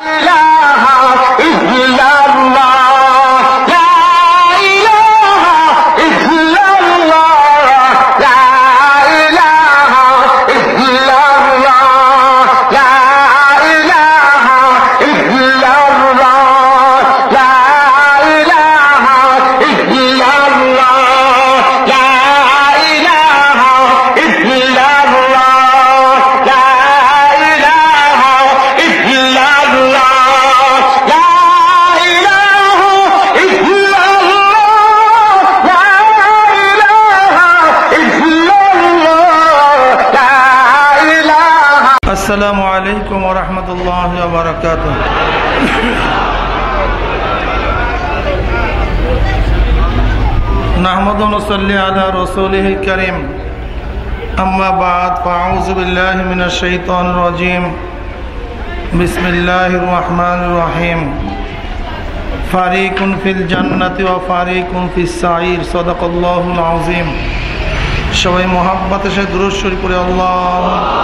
Allah, Allah. وبركاته نحمد ونصلي على رسوله الكريم أما بعد فأعوذ بالله من الشيطان الرجيم بسم الله الرحمن الرحيم فريق في الجنة وفريق في السعير صدق الله العظيم সবাই মোহাব্বত সে দুরুদ শরীফ করে আল্লাহ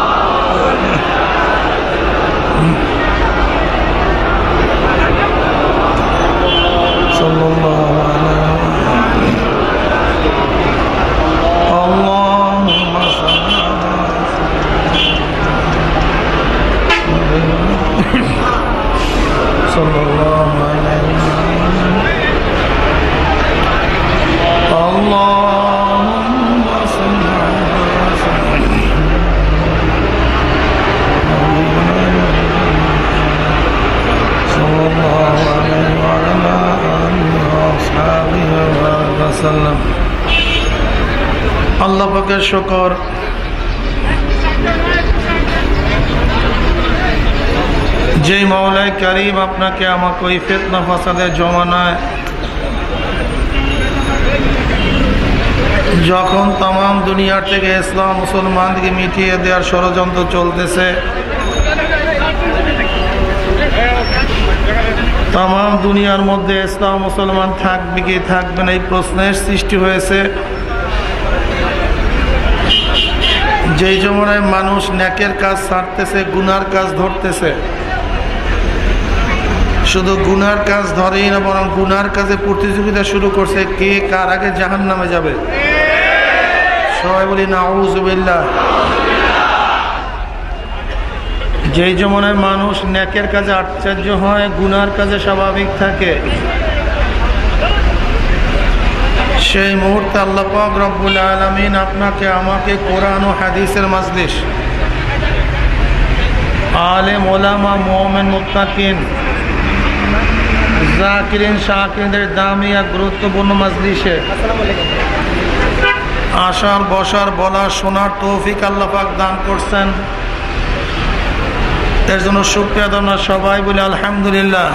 সাল্লাম। আল্লাহ পাকের শকর। যেই মাওলায় কারিম আপনাকে আমাকে ওই ফেতনা ফাসাদের জমানায় যখন তাম দুনিয়ার থেকে ইসলাম মুসলমানকে মিটিয়ে দেওয়ার ষড়যন্ত্র চলতেছে তাম দুনিয়ার মধ্যে ইসলাম মুসলমান থাকবে কি থাকবে না, এই প্রশ্নের সৃষ্টি হয়েছে। যেই জমানায় মানুষ ন্যাকের কাজ ছাড়তেছে গুনার কাজ ধরতেছে, শুধু গুনার কাজ ধরেই না, বরং গুনার কাজে প্রতিযোগিতা শুরু করছে, কে কার আগে জাহান নামে যাবে? সবাই বলি না যেই জমানায় মানুষ ন্যাকের কাজে আশ্চর্য হয়, গুনার কাজে স্বাভাবিক থাকে। সেই মুহূর্তে আল্লাহ পাক রব্বুল আলমিন আপনাকে, আমাকে কোরআন ও হাদিসের মাজলিস। আলেম, ওলামা মোহামেন মুত্তাকিন, জাকিরিন শাকিনদের দামি এক গুরুত্বপূর্ণ মাজলিসে। আসার বসার বলা শোনার তৌফিক আল্লাহ পাক দান করছেন। এর জন্য শুক্রিয়া ধন্যবাদ সবাই বলে আলহামদুলিল্লাহ।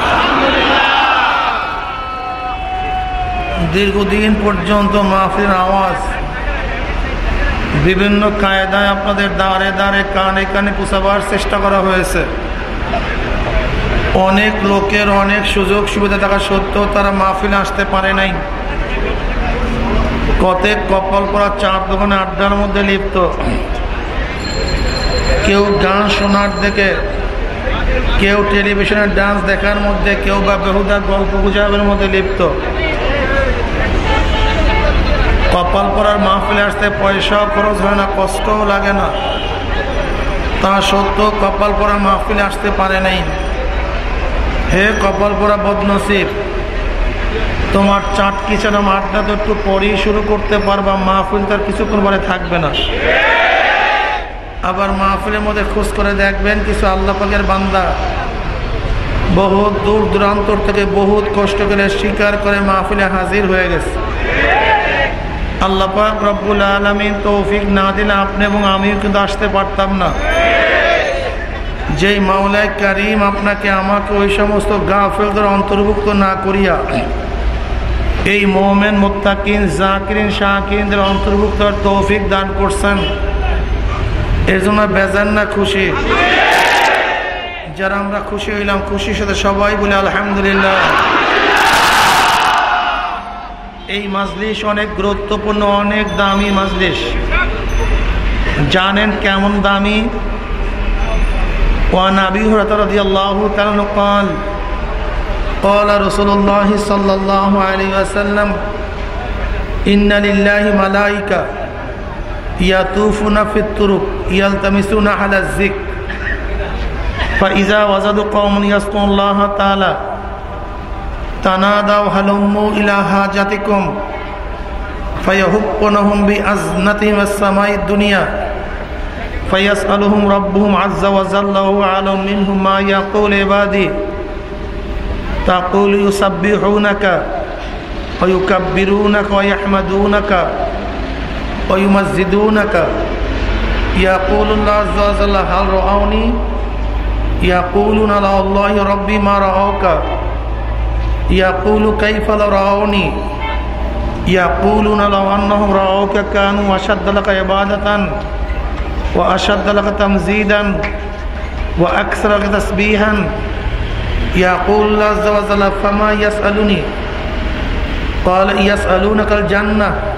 দীর্ঘদিন পর্যন্ত মাহফিল আওয়াজ, বিভিন্ন কায়দায় আপনাদের দাঁড়ে দাঁড়ে কানে কানে পুষাবার চেষ্টা করা হয়েছে। অনেক লোকের অনেক সুযোগ সুবিধা থাকা সত্ত্বেও তারা মাহফিলে আসতে পারে নাই। কতেক কপাল করা চার দোকানে আড্ডার মধ্যে লিপ্ত। কেউ গান শোনার দেখে কেউ টেলিভিশনের ডান্স দেখার মধ্যে কেউ বা বেহুদা গল্প গুজাবের মধ্যে লিপ্ত। কপাল করার মাহফিলে আসতে পয়সাও খরচ হয় না, কষ্টও লাগে না। তা সত্ত্বেও কপাল পরা মাহফিলে আসতে পারে নাই। হে কপাল পরা বদনসিব, তোমার চাটকি ছাড়া আড্ডা তো একটু পরেই শুরু করতে পারবা, মাহফিল তার কিছুক্ষণ পরে থাকবে না। আবার মাহফিলের মধ্যে খোঁজ করে দেখবেন কিছু আল্লাহ পাকের বান্দা বহুত দূর দূরান্তর থেকে বহুত কষ্ট করে স্বীকার করে মাহফিলে হাজির হয়ে গেছে। আল্লাহ পাক রব্বুল আলমিন তৌফিক না দিলে আপনি এবং আমিও কিন্তু আসতে পারতাম না। যেই মাওলায় কারিম আপনাকে আমাকে ওই সমস্ত গাফেলদের অন্তর্ভুক্ত না করিয়া এই মোমেন মোত্তাকিন, জাকিরিন শাহকিনদের অন্তর্ভুক্ত তৌফিক দান করছেন। এর জন্য বেজান না খুশি যারা আমরা খুশি হইলাম খুশির সাথে সবাই বলে আলহামদুলিল্লাহ এই মাজলিস অনেক গুরুত্বপূর্ণ অনেক দামি মাজলিস জানেন কেমন দামি وعن أبي هريرة رضي الله تعالى قال قال رسول الله صلى الله عليه وسلم إن لله ملائكة يطوفون في الطرق يلتمسون على الذكر فإذا وجدوا قوم يذكرون الله تعالى تنادوا هلموا إلى حاجتكم فيهبونهم بأزنتهم السماء الدنيا فيسألهم ربهم عز وجل وهو أعلم منهم ما يقول عبادي تقول يسبحونك ويكبرونك ويحمدونك ويمزدونك. يقول الله عز وجل هل رأوني يقولون لا الله ربي ما رأوك. يقول كيف لرأوني يقولون لو أنهم رأوك كانوا أشد لك عبادة وأشد لك تمزيدا وأكثر لك تسبيحا. يقول الله عز وجل فما يسألني؟ قال يسألونك الجنة.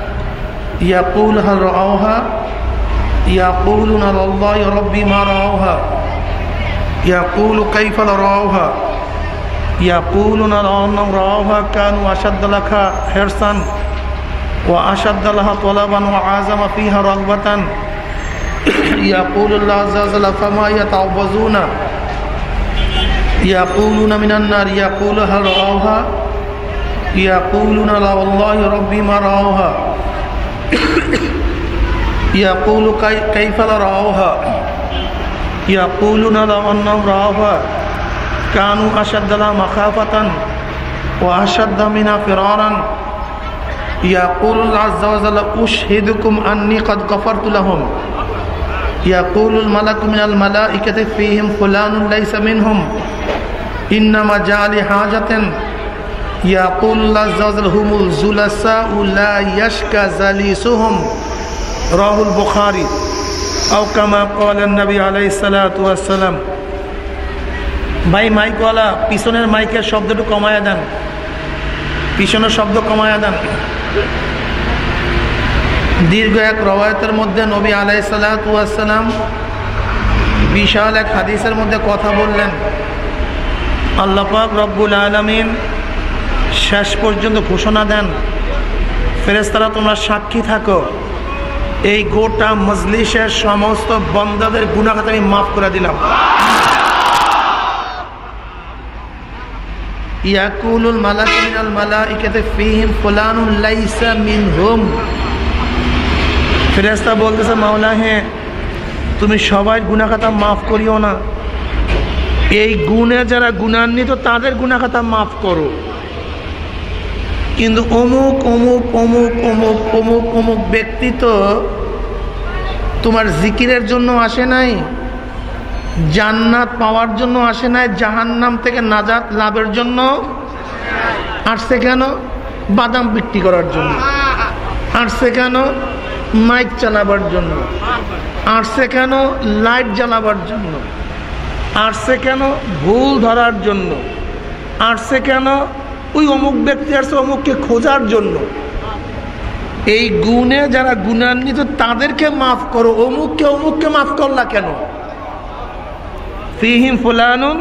يقول هل رأوها. يقولون لله ربي ما رأوها. يقول كيف لرأوها؟ يقولون لو أنهم رأوها كانوا أشد لك حرصا وأشد لها طلبا وعازم فيها رغبة. يقول الله عز وجل فما يتعوذون؟ يقولون من النار. يقول هل رأوها؟ يقولون لا والله ربي ما رأوها. يقول كيف لرأوها يقولون لو أنهم رأوها كانوا أشد لها مخافة وأشد منها فرارا. يقول الله عز وجل أشهدكم أني قد غفرت لهم. يقول الملك من الملائكة فيهم فلان ليس منهم. إنما جاء لحاجة يقول الله عز وجل هم الزلساء لا يشكى زليسهم. রাহুল বুখারি, আও কলেন নবী আলাই সালাতাম ভাই মাইকওয়ালা পিছনের মাইকের শব্দটু কমায়া দেন। পিছনের শব্দ কমায়া দেন। দীর্ঘ এক রবায়তের মধ্যে নবী আলাই সালাতাম বিশাল এক হাদিসের মধ্যে কথা বললেন। আল্লাপাক রব্বুল আলমিন শেষ পর্যন্ত ঘোষণা দেন ফেরেস্তারা তোমরা সাক্ষী থাকো। এই গোটা মজলিসের সমস্ত বন্দাদের গুণাখাত আমি মাফ করে দিলাম। বলতেছে মাওলা তুমি সবাই গুনাহখাতা মাফ করিও না। এই গুণে যারা গুণান্বিত, তাদের গুনাহখাতা মাফ করো। কিন্তু অমুক অমুক অমুক অমুক অমুক অমুক ব্যক্তি তো তোমার জিকিরের জন্য আসে নাই, জান্নাত পাওয়ার জন্য আসে নাই, জাহান্নাম থেকে নাজাত লাভের জন্য আসছে কেন? বাদাম বিক্রি করার জন্য। আসছে কেন? মাইক চালাবার জন্য। আসছে কেন? লাইট জ্বালাবার জন্য। আসছে কেন? ভুল ধরার জন্য। আসছে কেন? ওই অমুক ব্যক্তি আসছে অমুককে খোঁজার জন্য। এই গুণে যারা গুণান্বিত, তাদেরকে মাফ করো। অমুককে অমুককে মাফ করলা কেন? ফিহিম ফুলানুন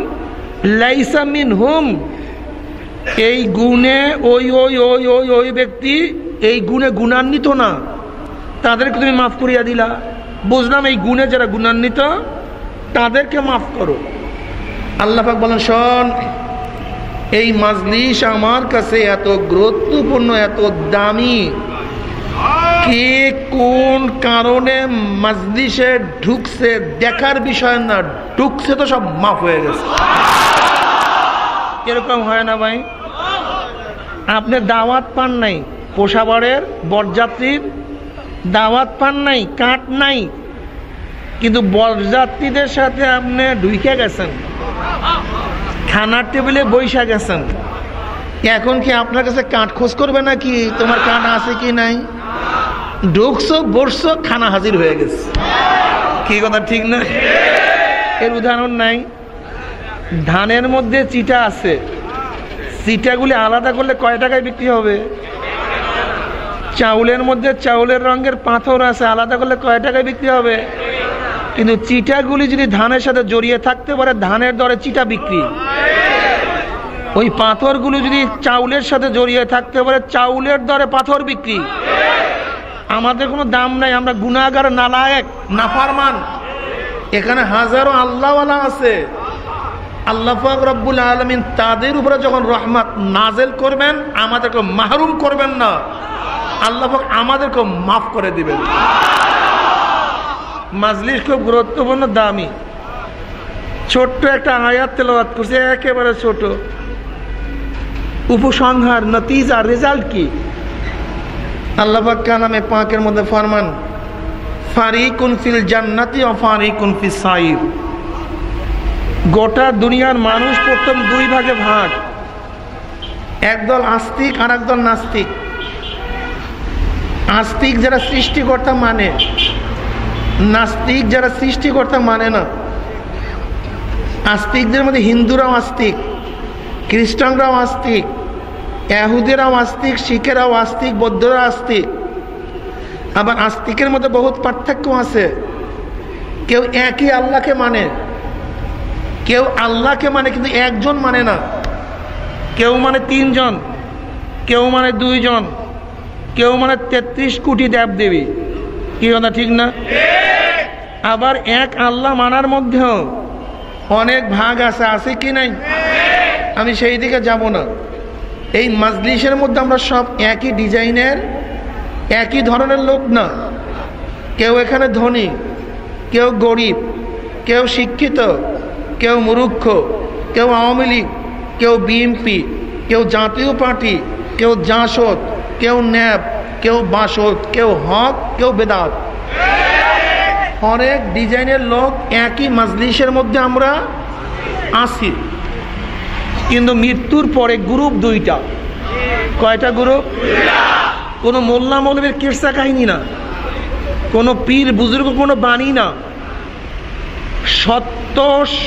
লাইসা হুম এই গুণে ওই ওই ওই ওই ওই ব্যক্তি এই গুণে গুণান্বিত না। তাদেরকে তুমি মাফ করিয়া দিলা। বুঝলাম এই গুণে যারা গুণান্বিত, তাদেরকে মাফ করো। আল্লাহ পাক বলেন, শোন এই মাজলিস আমার কাছে এত গুরুত্বপূর্ণ, এত দামি। কে কোন কারণে মাজলিসে ঢুকছে দেখার বিষয় না, ঢুকছে তো সব মাফ হয়ে গেছে। এরকম হয় না ভাই? আপনি দাওয়াত পান নাই পোষাবাড়ের বরযাত্রীর দাওয়াত পান নাই কাঠ নাই, কিন্তু বরযাত্রীদের সাথে আপনি ঢুকে গেছেন। খানার টেবিলে বৈশা গেছেন এখন কি আপনার কাছে কাঠ খোঁজ করবে নাকি? তোমার কাঠ আছে কি নাই? ঢুকছো, বসছো, খানা হাজির হয়ে গেছে। কি কথা, ঠিক না? এর উদাহরণ নাই। ধানের মধ্যে চিটা আছে। চিটাগুলি আলাদা করলে কয় টাকায় বিক্রি হবে? চাউলের মধ্যে চাউলের রঙের পাথর আছে, আলাদা করলে কয় টাকায় বিক্রি হবে? কিন্তু চিটাগুলি যদি ধানের সাথে জড়িয়ে থাকতে পারে, ধানের দরে চিটা বিক্রি। ওই পাথরগুলো যদি চাউলের সাথে জড়িয়ে থাকতে পারে, চাউলের দরে পাথর বিক্রি। আমাদের কোনো দাম নাই, আমরা গুণাগার নালায়ক, নাফারমান। এখানে হাজারো আল্লাহওয়ালা আছে। আল্লাহ রব্বুল আলমিন তাদের উপরে যখন রহমত নাজেল করবেন, আমাদেরকে মাহরুম করবেন না। আল্লাহ আমাদেরকে মাফ করে দিবেন। মাজলিস খুব গুরুত্বপূর্ণ, দামি। ছোট্ট একটা আয়াত তেলাওয়াত করছে, একেবারে ছোট। উপসংহার, নতিজা রেজাল্ট কি? আল্লাহ নামে পাঁকের মধ্যে ফরমান, ফারিকুন ফিল জান্নাতি ও গোটা দুনিয়ার মানুষ প্রথম দুই ভাগে ভাগ। একদল আস্তিক আর একদল নাস্তিক। আস্তিক যারা সৃষ্টিকর্তা মানে নাস্তিক যারা সৃষ্টিকর্তা মানে না। আস্তিকদের মধ্যে হিন্দুরাও আস্তিক, খ্রিস্টানরাও আস্তিক এহুদেরাও আস্তিক, শিখেরাও আস্তিক বৌদ্ধরাও আস্তিক। আবার আস্তিকের মধ্যে বহুত পার্থক্য আছে। কেউ একই আল্লাহকে মানে কেউ আল্লাহকে মানে কিন্তু একজন মানে না। কেউ মানে তিনজন, কেউ মানে দুইজন, কেউ মানে তেত্রিশ কোটি দেব দেবী কি কথা ঠিক না? আবার এক আল্লাহ মানার মধ্যেও অনেক ভাগ আছে আছে কি নাই? আমি সেই দিকে যাব না। এই মাজলিসের মধ্যে আমরা সব একই ডিজাইনের, একই ধরনের লোক না। কেউ এখানে ধনী, কেউ গরিব, কেউ শিক্ষিত, কেউ মুরুক্ষ কেউ আওয়ামী লীগ, কেউ বিএনপি, কেউ জাতীয় পার্টি, কেউ জাসদ, কেউ ন্যাব, কেউ বাসদ, কেউ হক, কেউ বেদাত। অনেক ডিজাইনের লোক একই মাজলিসের মধ্যে আমরা আসি কিন্তু মৃত্যুর পরে গ্রুপ দুইটা। কয়টা গ্রুপ? কোনো মোল্লা মৌলবীর কিরসা কাহিনী না। কোনো পীর বুজুর্গ, কোনো বাণী না। সত্য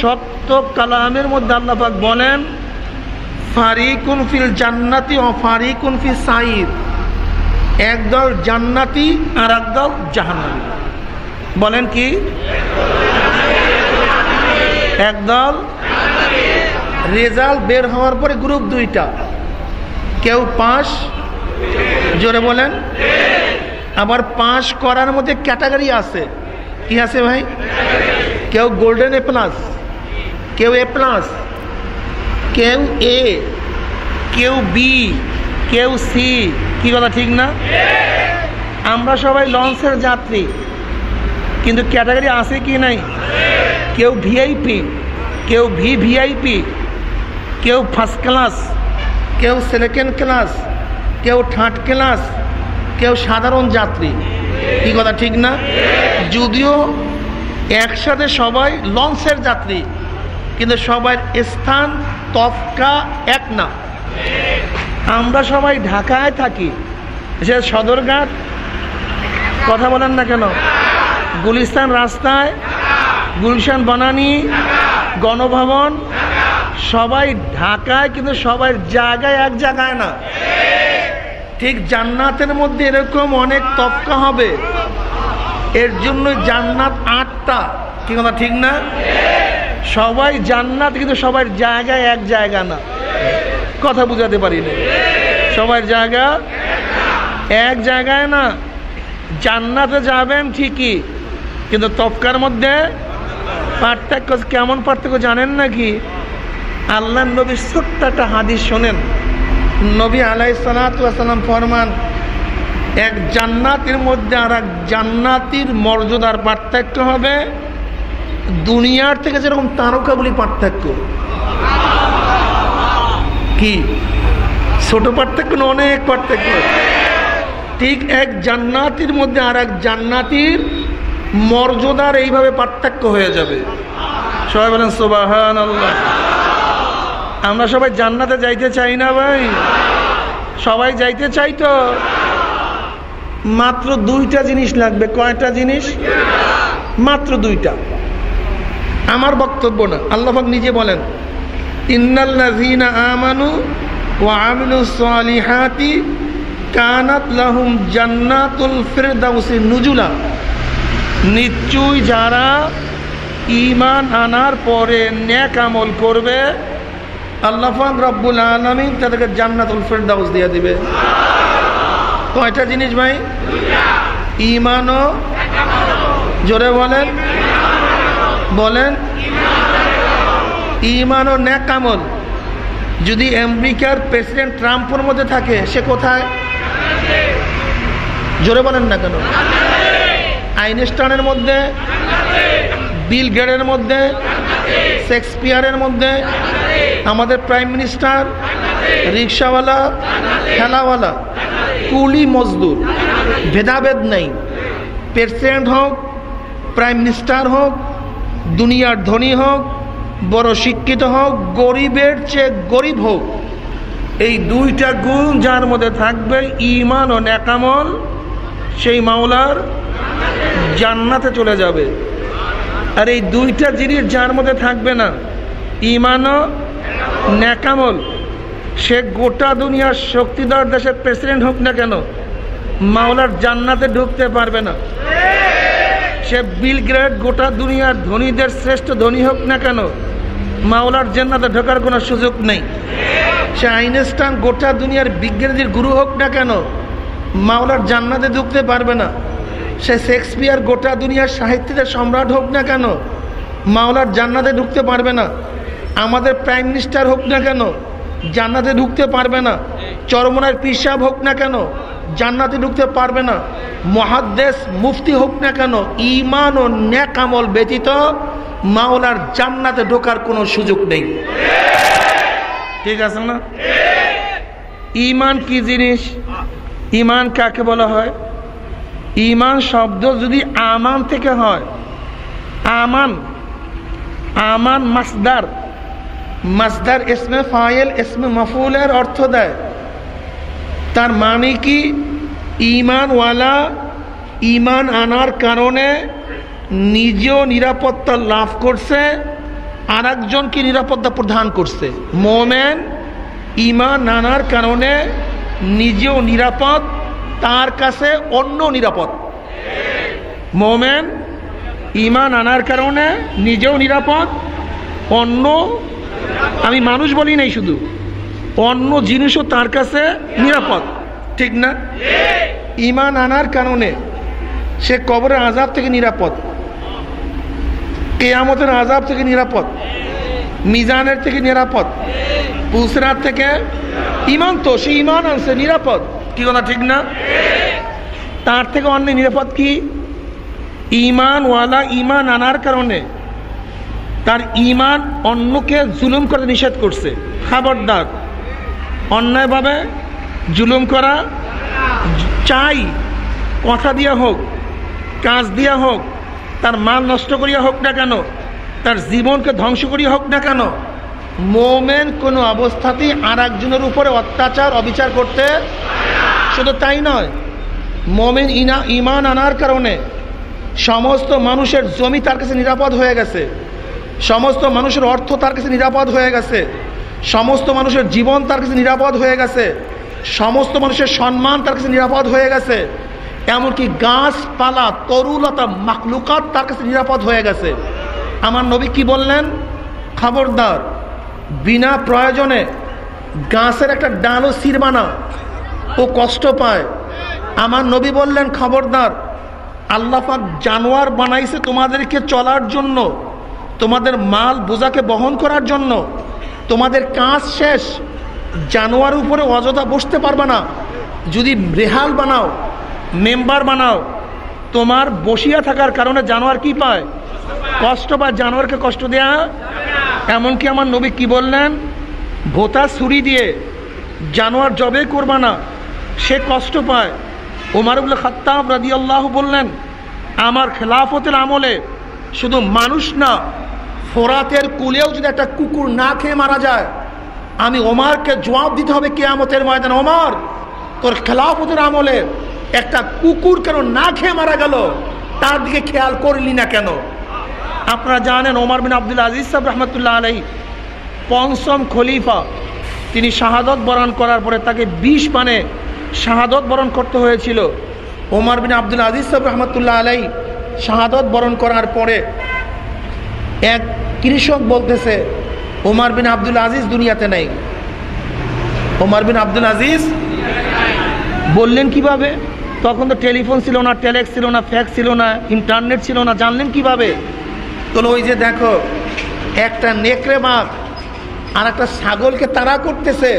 সত্য কালামের মধ্যে আল্লাপাক বলেন, ফারিকুন ফিল জান্নাতি ও ফারিকুন ফিল সাইদ একদল জান্নাতি আর একদল জাহান্নাতি বলেন কি? একদল রেজাল্ট বের হওয়ার পরে গ্রুপ দুইটা। কেউ পাস জোরে বলেন। আবার পাস করার মধ্যে ক্যাটাগরি আছে। কি আছে ভাই? কেউ গোল্ডেন এ প্লাস, কেউ এ প্লাস, কেউ এ, কেউ বি, কেউ সি। কি কথা, ঠিক না? আমরা সবাই লঞ্চের যাত্রী। কিন্তু ক্যাটাগরি আছে কি নাই? কেউ ভিআইপি কেউ ভি ভিআইপি কেউ ফার্স্ট ক্লাস কেউ সেকেন্ড ক্লাস কেউ থার্ড ক্লাস কেউ সাধারণ যাত্রী। কি কথা, ঠিক না? যদিও একসাথে সবাই লঞ্চের যাত্রী, কিন্তু সবাই স্থান তফকা এক না। আমরা সবাই ঢাকায় থাকি সে সদরঘাট। কথা বলেন না কেন? গুলিস্তান রাস্তায়, গুলশান বনানি, গণভবন, সবাই ঢাকায়, কিন্তু সবাই জায়গায় এক জায়গায় না। ঠিক জান্নাতের মধ্যে এরকম অনেক তফকা হবে। এর জন্য জান্নাত আটটা। কি কথা, ঠিক না? সবাই জান্নাত, কিন্তু সবার জায়গায় এক জায়গা না। কথা বুঝাতে পারি না সবার জায়গা এক জায়গায় না। জান্নাতে যাবেন ঠিকই কিন্তু তফকার মধ্যে পার্থক্য কেমন পার্থক্য জানেন নাকি? আল্লাহ নবী ছোট্ট একটা হাদিস শোনেন। নবী আলাই সালাতাম ফরমান, এক জান্নাতির মধ্যে আর এক জান্নাতির মর্যাদার পার্থক্য হবে, দুনিয়ার থেকে যেরকম তারকাগুলি পার্থক্য। কি? ছোট পার্থক্য না অনেক পার্থক্য? ঠিক এক জান্নাতির মধ্যে আর এক জান্নাতির মর্যাদার এইভাবে পার্থক্য হয়ে যাবে। সবাই বলেন সোবাহান আল্লাহ আমরা সবাই জান্নাতে যাইতে চাই না ভাই। সবাই যাইতে চাই তো। মাত্র দুইটা জিনিস লাগবে। কয়টা জিনিস? মাত্র দুইটা। আমার বক্তব্য না। আল্লাহাক নিজে বলেন ইন্নাল্লাযীনা আমানু ওয়া সালিহাতি কানাত লাহুম নুজুলা। নিশ্চয়ই যারা ইমান আনার পরে ন্যাক আমল করবে আল্লাহাক রব্বুল আলমী তাদেরকে জান্নাতুল ফেরদাউস দিয়ে দিবে। কয়টা জিনিস ভাই? ইমানও জোরে বলেন। বলেন। ইমান ও ন্যাক আমল। যদি আমেরিকার প্রেসিডেন্ট ট্রাম্পের মধ্যে থাকে, সে কোথায়? জোরে বলেন না কেন? আইনস্টানের মধ্যে, বিল গেটের মধ্যে, শেক্সপিয়ারের মধ্যে, আমাদের প্রাইম মিনিস্টার, রিক্সাওয়ালা, ঠেলাওয়ালা, কুলি মজদুর, ভেদাভেদ নেই। প্রেসিডেন্ট হোক, প্রাইম মিনিস্টার হোক, দুনিয়ার ধনী হোক, বড় শিক্ষিত হোক, গরিবের চেয়ে গরিব হোক, এই দুইটা গুণ যার মধ্যে থাকবে ইমান ও ন্যাকামল, সেই মাওলার জান্নাতে চলে যাবে। আর এই দুইটা জিনিস যার মধ্যে থাকবে না ইমান ও ন্যাকামল। সে গোটা দুনিয়ার শক্তিধর দেশের প্রেসিডেন্ট হোক না কেন, মাওলার জান্নাতে ঢুকতে পারবে না। সে বিল গ্রেড গোটা দুনিয়ার ধনীদের শ্রেষ্ঠ ধনী হোক না কেন, মাওলার জান্নাতে ঢোকার কোনো সুযোগ নেই। সে আইনস্টাইন গোটা দুনিয়ার বিজ্ঞানীদের গুরু হোক না কেন, মাওলার জান্নাতে ঢুকতে পারবে না। সে শেক্সপিয়ার গোটা দুনিয়ার সাহিত্যের সম্রাট হোক না কেন, মাওলার জান্নাতে ঢুকতে পারবে না, আমাদের প্রাইম মিনিস্টার হোক না কেন, জান্নাতে ঢুকতে পারবে না, চরমনার পিসাব হোক না কেন, জান্নাতে ঢুকতে পারবে না, মহাদ্দেশ মুফতি হোক না কেন ইমান ও ন্যাকামল ব্যতীত মাওলার জান্নাতে ঢোকার কোনো সুযোগ নেই। ঠিক আছে না? ইমান কি জিনিস? ইমান কাকে বলা হয়? ইমান শব্দ যদি আমান থেকে হয়, আমান আমান মাসদার মাসদার এসমে ফায়েল এসমে মফুলের অর্থ দেয়। তার মানে কি? ইমানওয়ালা ইমান আনার কারণে নিজেও নিরাপত্তা লাভ করছে আর একজনকে নিরাপত্তা প্রদান করছে? মোমেন ইমান আনার কারণে নিজেও নিরাপদ তার কাছে অন্য নিরাপদ। মোমেন ইমান আনার কারণে নিজেও নিরাপদ, অন্য, আমি মানুষ বলি নাই শুধু, অন্য জিনিসও তার কাছে নিরাপদ। ঠিক না? ইমান আনার কারণে সে কবরের আজাব থেকে নিরাপদ। কেয়ামতের আজাব থেকে নিরাপদ। মিজানের থেকে নিরাপদ। পুসরাত থেকে ইমান তো, সে ইমান আনছে, নিরাপদ। কি কথা, ঠিক না? তার থেকে অন্য নিরাপদ কি? ইমানওয়ালা ইমান আনার কারণে। তার ইমান অন্যকে জুলুম করে নিষেধ করছে। খাবারদার। অন্যায়ভাবে জুলুম করা চাই। কথা দিয়া হোক, কাজ দিয়া হোক, তার মাল নষ্ট করিয়া হোক না কেন, তার জীবনকে ধ্বংস করিয়া হোক না কেন, মোমেন কোনো অবস্থাতেই আর একজনের উপরে অত্যাচার, অবিচার করতে শুধু তাই নয়, মোমেন ইনা ইমান আনার কারণে সমস্ত মানুষের জমি তার কাছে নিরাপদ হয়ে গেছে, সমস্ত মানুষের অর্থ তার কাছে নিরাপদ হয়ে গেছে, সমস্ত মানুষের জীবন তার কাছে নিরাপদ হয়ে গেছে, সমস্ত মানুষের সম্মান তার কাছে নিরাপদ হয়ে গেছে, এমনকি গাছপালা, তরুলতা মাকলুকাত তার কাছে নিরাপদ হয়ে গেছে। আমার নবী কি বললেন? খবরদার, বিনা প্রয়োজনে গাছের একটা ডালও সির বানা ও কষ্ট পায়। আমার নবী বললেন, খবরদার আল্লাপাক জানোয়ার বানাইছে তোমাদেরকে চলার জন্য। তোমাদের মাল বোঝাকে বহন করার জন্য। তোমাদের কাজ শেষ। জানোয়ার উপরে অযথা বসতে পারবে না। যদি রেহাল বানাও, মেম্বার বানাও, তোমার বসিয়া থাকার কারণে জানোয়ার কি পায়? কষ্ট পায়। জানোয়ারকে কষ্ট দেয়া। এমনকি আমার নবী কি বললেন? ভোতা ছুরি দিয়ে, জানোয়ার জবে করবা না। সে কষ্ট পায়। ওমারুল্লাহ খাত্তাব রাদি আল্লাহ বললেন, আমার খেলাফতের আমলে শুধু মানুষ না, ফোরাতের কুলেও যদি একটা কুকুর না খেয়ে মারা যায়, আমি ওমারকে জবাব দিতে হবে কেয়ামতের ময়দান। ওমার, তোর খেলাফতের আমলে একটা কুকুর কেন না খেয়ে মারা গেল, তার দিকে খেয়াল করলি না কেন? আপনারা জানেন, ওমর বিন আব্দুল আজিজ সাহেব রহমতুল্লাহ আলাই পঞ্চম খলিফা, তিনি শাহাদত বরণ করার পরে তাকে বিষ পানে শাহাদত বরণ করতে হয়েছিল। ওমর বিন আব্দুল আজিজ সাহেব রহমতুল্লাহ আলাই শাহাদত বরণ করার পরে এক কৃষক বলতেছে, ওমার বিন আব্দুল আজিজ দুনিয়াতে নেই। ওমার বিন আব্দুল আজিজ বললেন, কীভাবে? তখন তো টেলিফোন ছিল না, টেলেক্স ছিল না, ফ্যাক্স ছিল না, ইন্টারনেট ছিল না, জানলেন কীভাবে? তো ওই যে দেখো, একটা নেকড়ে বাঘ আর একটা ছাগলকে তারা করতেছে।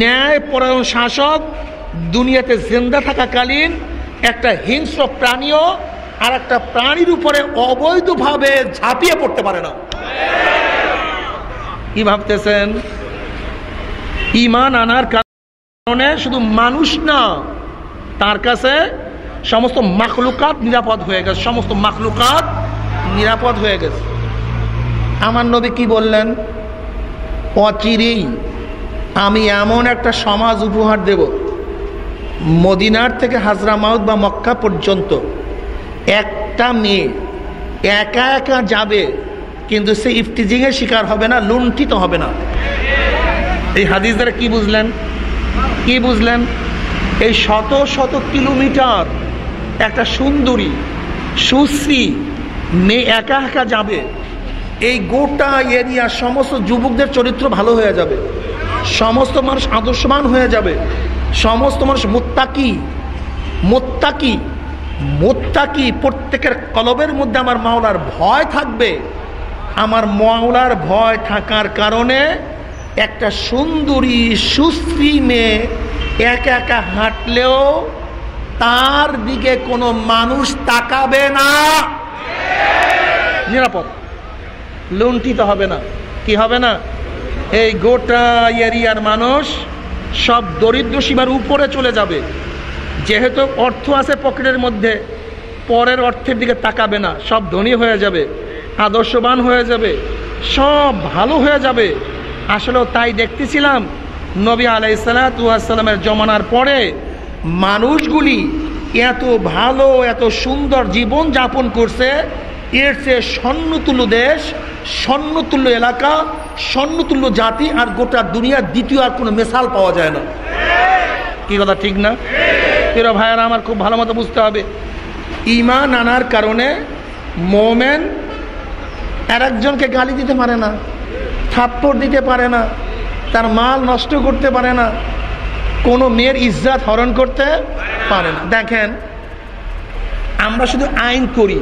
ন্যায় পরায়ণ শাসক দুনিয়াতে জিন্দা থাকাকালীন একটা হিংস্র প্রাণীও আর একটা প্রাণীর উপরে অবৈধভাবে ঝাঁপিয়ে পড়তে পারে না। কি ভাবতেছেন? ইমান আনার কারণে শুধু মানুষ না, তার কাছে সমস্ত মাখলুকাত নিরাপদ হয়ে গেছে, সমস্ত মাখলুকাত নিরাপদ হয়ে গেছে। আমার নবী কি বললেন? অচিরেই আমি এমন একটা সমাজ উপহার দেব মদিনার থেকে হাজরা মাউদ বা মক্কা পর্যন্ত একটা মেয়ে একা একা যাবে, কিন্তু সে ইফটিজিংয়ের শিকার হবে না, লুণ্ঠিত হবে না। এই হাদিস দ্বারা কি বুঝলেন? কি বুঝলেন? এই শত শত কিলোমিটার একটা সুন্দরী, সুশ্রী মেয়ে একা একা যাবে, এই গোটা এরিয়া, সমস্ত যুবকদের চরিত্র ভালো হয়ে যাবে, সমস্ত মানুষ আদর্শমান হয়ে যাবে সমস্ত মানুষ মোত্তাকি মোত্তাকি মোত্তাকি। প্রত্যেকের কলবের মধ্যে আমার মাওলার ভয় থাকবে। আমার মাওলার ভয় থাকার কারণে একটা সুন্দরী, সুশ্রী মেয়ে একা একা হাঁটলেও তার দিকে কোনো মানুষ তাকাবে না। নিরাপদ। লুণ্ঠিত হবে না। কি হবে না? এই গোটা এরিয়ার মানুষ সব দরিদ্র সীমার উপরে চলে যাবে। যেহেতু অর্থ আছে পকেটের মধ্যে, পরের অর্থের দিকে তাকাবে না, সব ধনী হয়ে যাবে, আদর্শবান হয়ে যাবে, সব ভালো হয়ে যাবে। আসলেও তাই দেখতেছিলাম নবী আলাইসালামের জমানার পরে মানুষগুলি এত ভালো, এত সুন্দর জীবন যাপন করছে এর চেয়ে স্বর্ণতুল্য দেশ, স্বর্ণতুল্য এলাকা, স্বর্ণতুল্য জাতি আর গোটা দুনিয়ার দ্বিতীয় আর কোনো মেশাল পাওয়া যায় না। কি কথা, ঠিক না? প্রিয় ভাইয়ারা আমার খুব ভালো মতো বুঝতে হবে। ইমান আনার কারণে মোমেন আর একজনকে গালি দিতে পারে না, থাপ্পড় দিতে পারে না, তার মাল নষ্ট করতে পারে না, কোনো মেয়ের ইজ্জাত হরণ করতে পারে না। দেখেন, আমরা শুধু আইন করি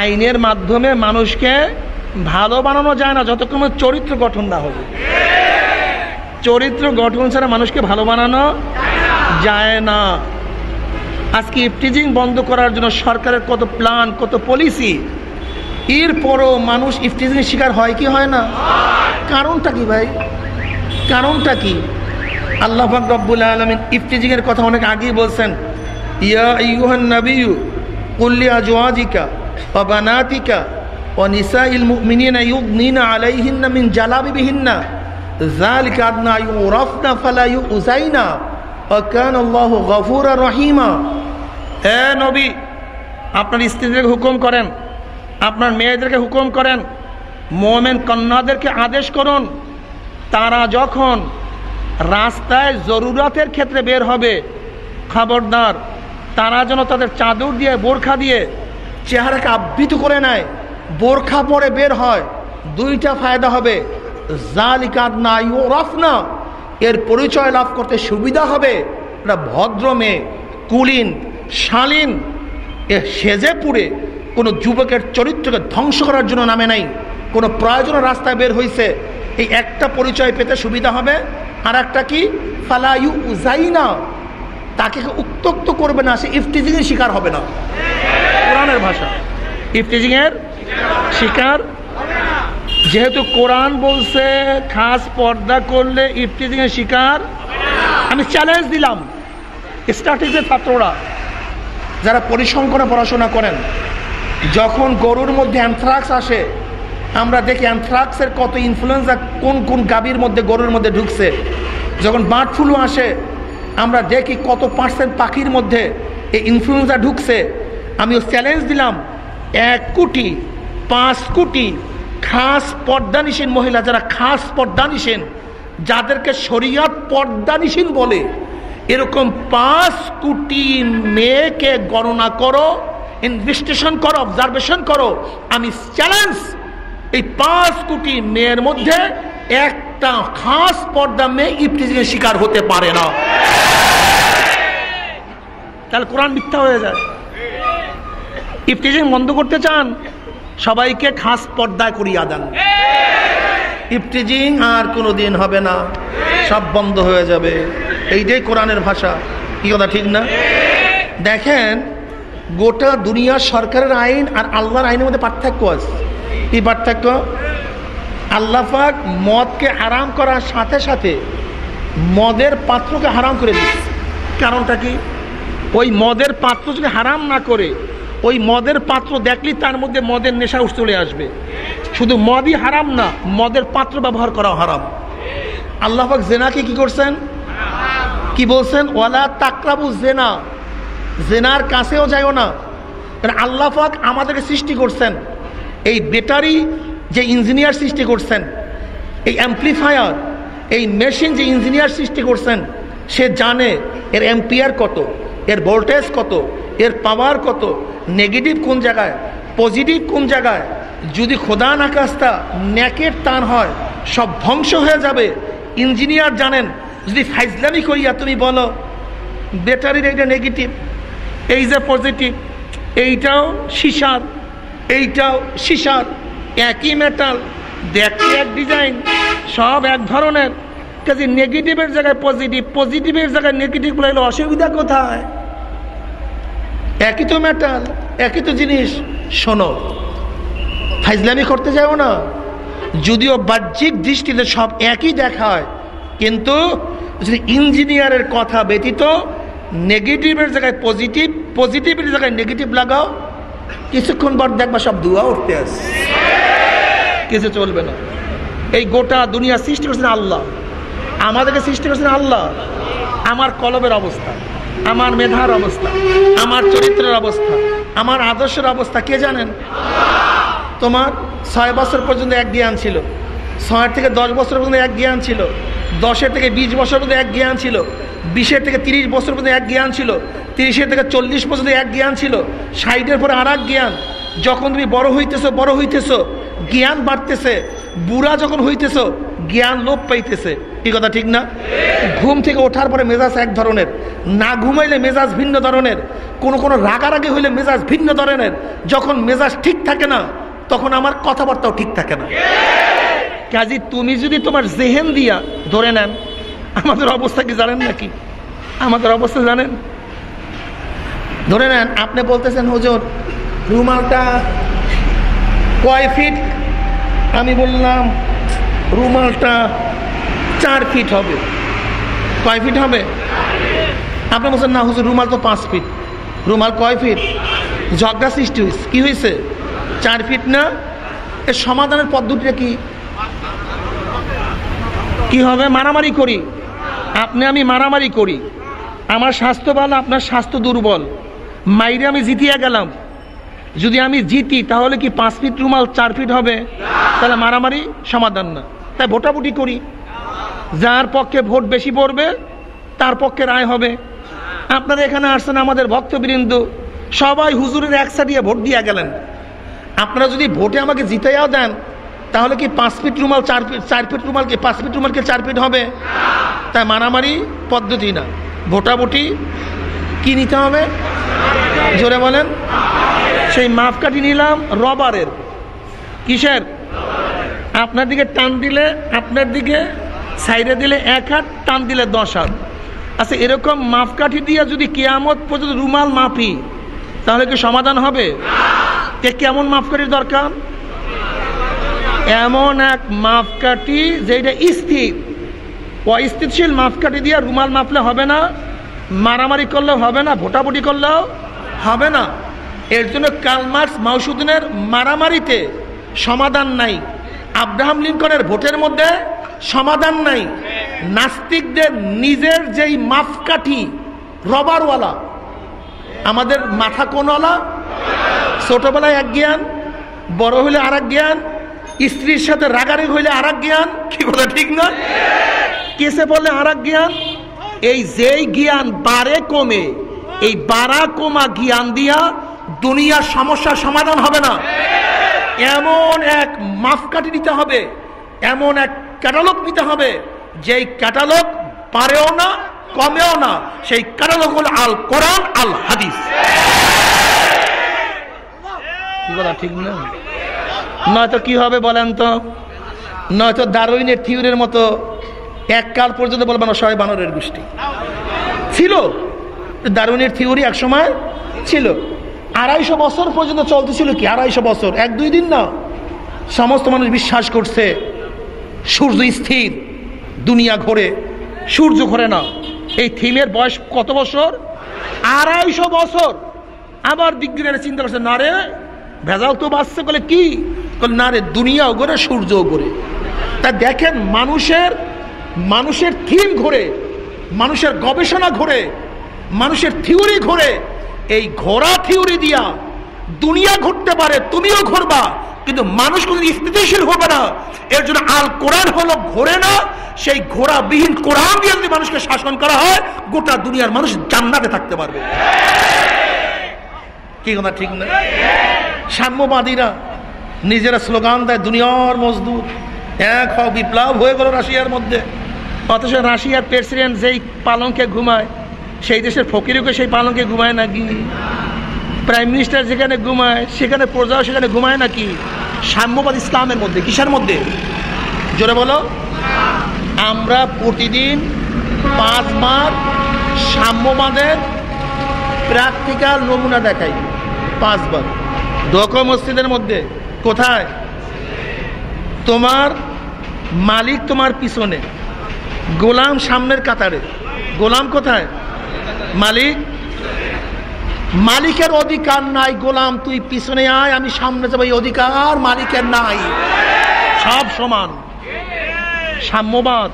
আইনের মাধ্যমে মানুষকে ভালো বানানো যায় না যতক্ষণ চরিত্র গঠন না হবে। চরিত্র গঠন ছাড়া মানুষকে ভালো বানানো যায় না। আজকে ইফটিজিং বন্ধ করার জন্য সরকারের কত প্ল্যান, কত পলিসি এরপরও মানুষ ইফটিজিং শিকার হয় কি হয় না? কারণটা কি ভাই? কারণটা কি? আল্লাহ রব্বুল আলমিন ইফটিজিং এর কথা অনেক আগেই বলছেন, ইয়া ইউহান নবিউ কুল্লি আজওয়াজিকা। আলাইহিন্না মিন নবী, আপনার স্ত্রীদেরকে হুকুম করেন, আপনার মেয়েদেরকে হুকুম করেন, মোমেন কন্যাদেরকে আদেশ করুন, তারা যখন রাস্তায় জরুরতের ক্ষেত্রে বের হবে, খবরদার, তারা যেন তাদের চাদর দিয়ে বোরখা দিয়ে চেহারাকে আবৃত করে নেয়, বোরখা পরে বের হয়, দুইটা ফায়দা হবে। জালিকাত না রফনা এর পরিচয় লাভ করতে সুবিধা হবে। এটা ভদ্র মেয়ে, কুলিন, শালীন, এ সেজে পুড়ে, কোনো যুবকের চরিত্রকে ধ্বংস করার জন্য নামে নাই, কোনো প্রয়োজনে রাস্তায় বের হয়েছে এই একটা পরিচয় পেতে সুবিধা হবে। আর একটা কি? ফালাইউ উজাইনা তাকে উত্তক্ত করবে না? সে ইফটিজিংয়ের শিকার হবে না। কোরআনের ভাষা। ইফটিজিংয়ের শিকার যেহেতু কোরআন বলছে, খাস পর্দা করলে ইফটিজিংয়ের শিকার আমি চ্যালেঞ্জ দিলাম। স্টার্টিংয়ের ছাত্ররা। যারা পরিসংখ্যানে পড়াশোনা করেন, যখন গরুর মধ্যে অ্যানথ্রাক্স আসে, আমরা দেখি অ্যানথ্রাক্সের কত ইনফ্লুয়েন্সা কোন কোন গাবির মধ্যে গরুর মধ্যে ঢুকছে। যখন বার্ড ফ্লু আসে আমরা দেখি কত পার্সেন্ট পাখির মধ্যে এই ইনফ্লুয়েঞ্জা ঢুকছে। আমি চ্যালেঞ্জ দিলাম, এক কোটি, পাঁচ কোটি খাস পর্দানিসীন মহিলা, যারা খাস পর্দা পর্দানিসীন যাদেরকে শরিয়াত পর্দানিসীন বলে, এরকম পাঁচ কোটি মেয়েকে গণনা করো ইনভেস্টিগেশন করো অবজারভেশন করো। আমি চ্যালেঞ্জ এই পাঁচ কোটি মেয়ের মধ্যে একটা খাস পর্দা মেয়ে ইফতিজিংয়ের শিকার হতে পারে না। তাহলে কোরআন মিথ্যা হয়ে যায়। ইফতিজিং বন্ধ করতে চান, সবাইকে খাস পর্দা করিয়া দেন। ইফতিজিং আর কোনো দিন হবে না, সব বন্ধ হয়ে যাবে। এইটাই কোরআনের ভাষা। কি কথা, ঠিক না? দেখেন, গোটা দুনিয়ার সরকারের আইন আর আল্লাহর আইনের মধ্যে পার্থক্য আছে। কি পার্থক্য? আল্লাহাক মদকে হারাম করার সাথে সাথে মদের পাত্রকে হারাম করে দিচ্ছে কারণটা কি? ওই মদের পাত্র যদি হারাম না করে, ওই মদের পাত্র দেখলি তার মধ্যে মদের নেশা উঠ চলে আসবে। শুধু মদই হারাম না, মদের পাত্র ব্যবহার করা হারাম। আল্লাহাক জেনাকে কি করছেন? কি বলছেন? ওয়ালা তাকরাবু জেনা। জেনার কাছেও যাইও না। আল্লাহ পাক আমাদেরকে সৃষ্টি করছেন। এই ব্যাটারি যে ইঞ্জিনিয়ার সৃষ্টি করছেন, এই অ্যাম্পলিফায়ার এই মেশিন যে ইঞ্জিনিয়ার সৃষ্টি করছেন, সে জানে এর অ্যাম্পিয়ার কত, এর ভোল্টেজ কত, এর পাওয়ার কত নেগেটিভ কোন জায়গায় পজিটিভ কোন জায়গায়, যদি খোদা নাকাস্তা ন্যাকের টান হয়, সব ধ্বংস হয়ে যাবে। ইঞ্জিনিয়ার জানেন, যদি ফাইজলামি করিয়া তুমি বলো ব্যাটারির এইটা নেগেটিভ এই যে পজিটিভ এইটাও সিসার এইটাও সিসার। একই মেটাল দেখতে এক ডিজাইন সব এক ধরনের। কাজে নেগেটিভের জায়গায় পজিটিভ পজিটিভের জায়গায় নেগেটিভ বলে অসুবিধা কোথায়? একই তো মেটাল একই তো জিনিস। শোনো, ফাইজলামি করতে যাও না। যদিও বাহ্যিক দৃষ্টিতে সব একই দেখায়, কিন্তু যদি ইঞ্জিনিয়ারের কথা ব্যতীত নেগেটিভের জায়গায় পজিটিভ পজিটিভের জায়গায় নেগেটিভ লাগাও, কিছুক্ষণ পর দেখবা সব ধোয়া উঠতে আসে কিছু চলবে না। এই গোটা দুনিয়া সৃষ্টি করছেন আল্লাহ। আমাদেরকে সৃষ্টি করছেন আল্লাহ। আমার কলবের অবস্থা, আমার মেধার অবস্থা, আমার চরিত্রের অবস্থা, আমার আদর্শের অবস্থা, কে জানেন? তোমার ছয় বছর পর্যন্ত এক জ্ঞান ছিল। ছয় থেকে দশ বছর পর্যন্ত এক জ্ঞান ছিল। দশের থেকে বিশ বছর পর্যন্ত এক জ্ঞান ছিল। বিশের থেকে তিরিশ বছর পর্যন্ত এক জ্ঞান ছিল। তিরিশের থেকে চল্লিশ পর্যন্ত এক জ্ঞান ছিল। ষাটের পরে আর এক জ্ঞান। যখন তুমি বড় হইতেছো বড় হইতেছো, জ্ঞান বাড়তেছে, বুড়া যখন হইতেছো, জ্ঞান লোপ পাইতেছে। কি কথা, ঠিক না? ঘুম থেকে ওঠার পরে মেজাজ এক ধরনের, না ঘুমাইলে মেজাজ ভিন্ন ধরনের, কোনো কোনো রাগারাগি হইলে মেজাজ ভিন্ন ধরনের। যখন মেজাজ ঠিক থাকে না, তখন আমার কথাবার্তাও ঠিক থাকে না। কাজী, তুমি যদি তোমার জেহেন দিয়া ধরে নেন, আমাদের অবস্থা কি জানেন নাকি? আমাদের অবস্থা জানেন? ধরে নেন, আপনি বলতেছেন, হুজুর রুমালটা কয় ফিট? আমি বললাম, রুমালটা চার ফিট হবে। কয় ফিট হবে? আপনি বলছেন, না, হুজুর, রুমাল তো পাঁচ ফিট। রুমাল কয় ফিট? ঝগড়া সৃষ্টি হয়েছে কী হয়েছে চার ফিট না? এর সমাধানের পদ্ধতিটা কি? কি হবে? মারামারি করি। আপনি, আমি মারামারি করি। আমার স্বাস্থ্য ভালো, আপনার স্বাস্থ্য দুর্বল। মাইরে আমি জিতিয়া গেলাম। যদি আমি জিতি, তাহলে কি পাঁচ ফিট রুমাল চার ফিট হবে? তাহলে মারামারি সমাধান না। তাই ভোটাভুটি করি। যার পক্ষে ভোট বেশি পড়বে, তার পক্ষে রায় হবে। আপনারা এখানে আসছেন আমাদের ভক্তবৃন্দ। সবাই হুজুরের একসা দিয়ে ভোট দিয়ে গেলেন। আপনারা যদি ভোটে আমাকে জিতাইয়াও দেন, তাহলে কি পাঁচ ফিট রুমাল চার ফিট চার ফিট রুমাল কি পাঁচ ফিট রুমালকে চার ফিট হবে? তাই মারামারি পদ্ধতি না। ভোটাভুটি কি নিতে হবে? জোরে বলেন। সেই মাপকাঠি নিলাম, রবারের। কিসের? আপনার দিকে টান দিলে আপনার দিকে, সাইডে দিলে এক হাত, টান দিলে দশ হাত। আচ্ছা এরকম মাপকাঠি দিয়ে যদি কেয়ামত পর্যন্ত রুমাল মাপি, তাহলে কি সমাধান হবে? তে কেমন মাপকাঠির দরকার? এমন এক মাপকাঠি যেটা স্থির। অস্থিতিশীল মাপকাঠি দিয়ে রুমাল মাপলে হবে না। মারামারি করলেও হবে না ভোটাভুটি করলেও হবে না। এর জন্য কালমার্স মাউসুদ্দিনের মারামারিতে সমাধান নাই। আব্রাহাম লিঙ্কনের ভোটের মধ্যে সমাধান নাই। নাস্তিকদের নিজের যেই মাপকাঠি রবারওয়ালা আমাদের মাথা কোনওয়ালা ছোটবেলায় এক জ্ঞান বড় হইলে আর এক জ্ঞান স্ত্রীর সাথে রাগারি হইলে আর এক জ্ঞান কি কথা ঠিক না? কেসে বললে আর এক জ্ঞান এই যেই জ্ঞান বারে কমে, এই বারা কমা জ্ঞান দিয়া দুনিয়ার সমস্যার সমাধান হবে না। এমন এক মাপকাঠি নিতে হবে, এমন এক ক্যাটালগ নিতে হবে, যেই ক্যাটালগ পারেও না, কমেও না, সেই ক্যাটালগ হল আল কোরআন, আল হাদিস। ঠিক না? নয়তো কি হবে বলেন তো? নয়তো দারুইনের থিউরের মতো এক কাল পর্যন্ত বলবেন অসহায় বানরের গোষ্ঠী। ছিল। দারুণের থিওরি এক সময় ছিল। আড়াইশো বছর পর্যন্ত চলতেছিল কি? আড়াইশো বছর। এক, দুই দিন না। সমস্ত মানুষ বিশ্বাস করছে, সূর্য স্থির, দুনিয়া ঘোরে। সূর্য ঘোরে না। এই থিমের বয়স কত বছর? আড়াইশো বছর। আবার বিজ্ঞানীরা চিন্তা করছে, না রে, ভেজাল তো বাঁচছে। বলে কি? না রে, দুনিয়াও ঘোরে, সূর্যও ঘোরে। তা দেখেন, মানুষের মানুষের থিম ঘোরে, মানুষের গবেষণা ঘোরে, মানুষের থিওরি ঘোরে। এই ঘোরা থিওরি দিয়া দুনিয়া ঘুরতে পারে, তুমিও ঘুরবা, কিন্তু মানুষ কোনো স্থিতিশীল হবে না। এর জন্য আল কোরআন হলো ঘোরে না, সেই ঘোড়াবিহীন কোরআন দিয়ে যদি মানুষকে শাসন করা হয়, গোটা দুনিয়ার মানুষ জান্নাতে থাকতে পারবে। কি কথা, ঠিক না? সাম্যবাদীরা নিজেরা স্লোগান দেয়, দুনিয়ার মজদুর। এক হও বিপ্লব হয়ে গেল রাশিয়ার মধ্যে। অথচ রাশিয়ার প্রেসিডেন্ট যেই পালঙ্কে ঘুমায়, সেই দেশের ফকিরকে সেই পালঙ্কে ঘুমায় নাকি? প্রাইম মিনিস্টার যেখানে ঘুমায়, সেখানে প্রজাও সেখানে ঘুমায় নাকি? সাম্যবাদ ইসলামের মধ্যে, কিসের মধ্যে? জোরে বলো। আমরা প্রতিদিন পাঁচ পাঁচবার সাম্যবাদের প্র্যাকটিক্যাল নমুনা দেখাই, পাঁচবার। দোক মসজিদের মধ্যে, কোথায়? তোমার মালিক তোমার পিছনে। গোলাম সামনের কাতারে। গোলাম কোথায়? মালিক? মালিকের অধিকার নাই। গোলাম, তুই পিছনে আয়, আমি সামনে যাব। এই অধিকার মালিকের নাই। সব সমান। সাম্যবাদ।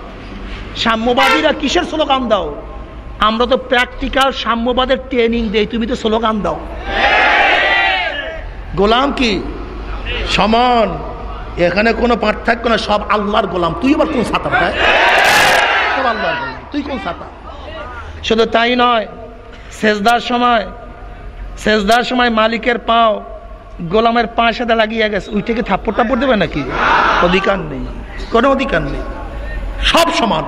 সাম্যবাদীরা কিসের স্লোগান দাও? আমরা তো প্র্যাকটিক্যাল সাম্যবাদের ট্রেনিং দেই। তুমি তো স্লোগান দাও। গোলাম কি? সমান। এখানে কোনো পার্থক্য না, সব আল্লাহর গোলাম। তুই আবার কোন সাঁতার সব আল্লাহর গোলাম। তুই কোন সাঁতার শুধু তাই নয়, সেজদার সময় সেজদার সময় মালিকের পাও গোলামের পায়ের সাথে লাগিয়ে গেছে। ওই থেকে থাপ্পড় টাপ্পড় দেবে নাকি? অধিকার নেই। কোনো অধিকার নেই। সব সমান।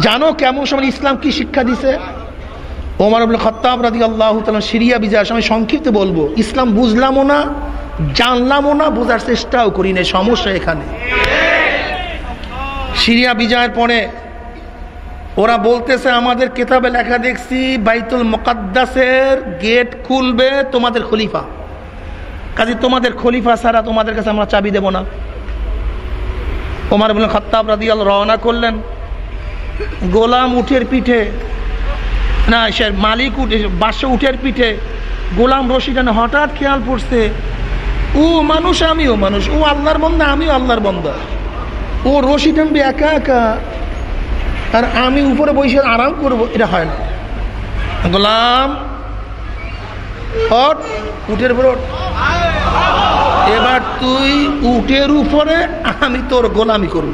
জানো কেমন সময় ইসলাম কি শিক্ষা দিছে? ওমর আবুল আল্লাহ সিরিয়া বিজয়ের সময় সংক্ষিপ্ত বলব। ইসলাম বুঝলামও না জানলামও না, বোঝার চেষ্টাও করি না সমস্যা এখানে। সিরিয়া বিজয়ের পরে ওরা বলতেছে, আমাদের কেতাবে লেখা দেখছি, বাইতুল মোকাদ্দাসের গেট খুলবে তোমাদের খলিফা। কাজে তোমাদের খলিফা ছাড়া তোমাদের কাছে আমরা চাবি দেব না। ওমার বললেন খত্তাব রাদিয়াল রওনা করলেন। গোলাম উঠের পিঠে, না, সে মালিক উঠে বাসে উঠের পিঠে গোলাম রশি টানে হঠাৎ খেয়াল পড়ছে ও মানুষ আমিও মানুষ, ও আল্লাহর বন্ধা আমিও আল্লাহর বন্ধা ও রশি টানবে একা একা, আর আমি উপরে বসে আরাম করব, এটা হয় না। গোলাম হট উঠের উপর এবার তুই উটের উপরে, আমি তোর গোলামি করব।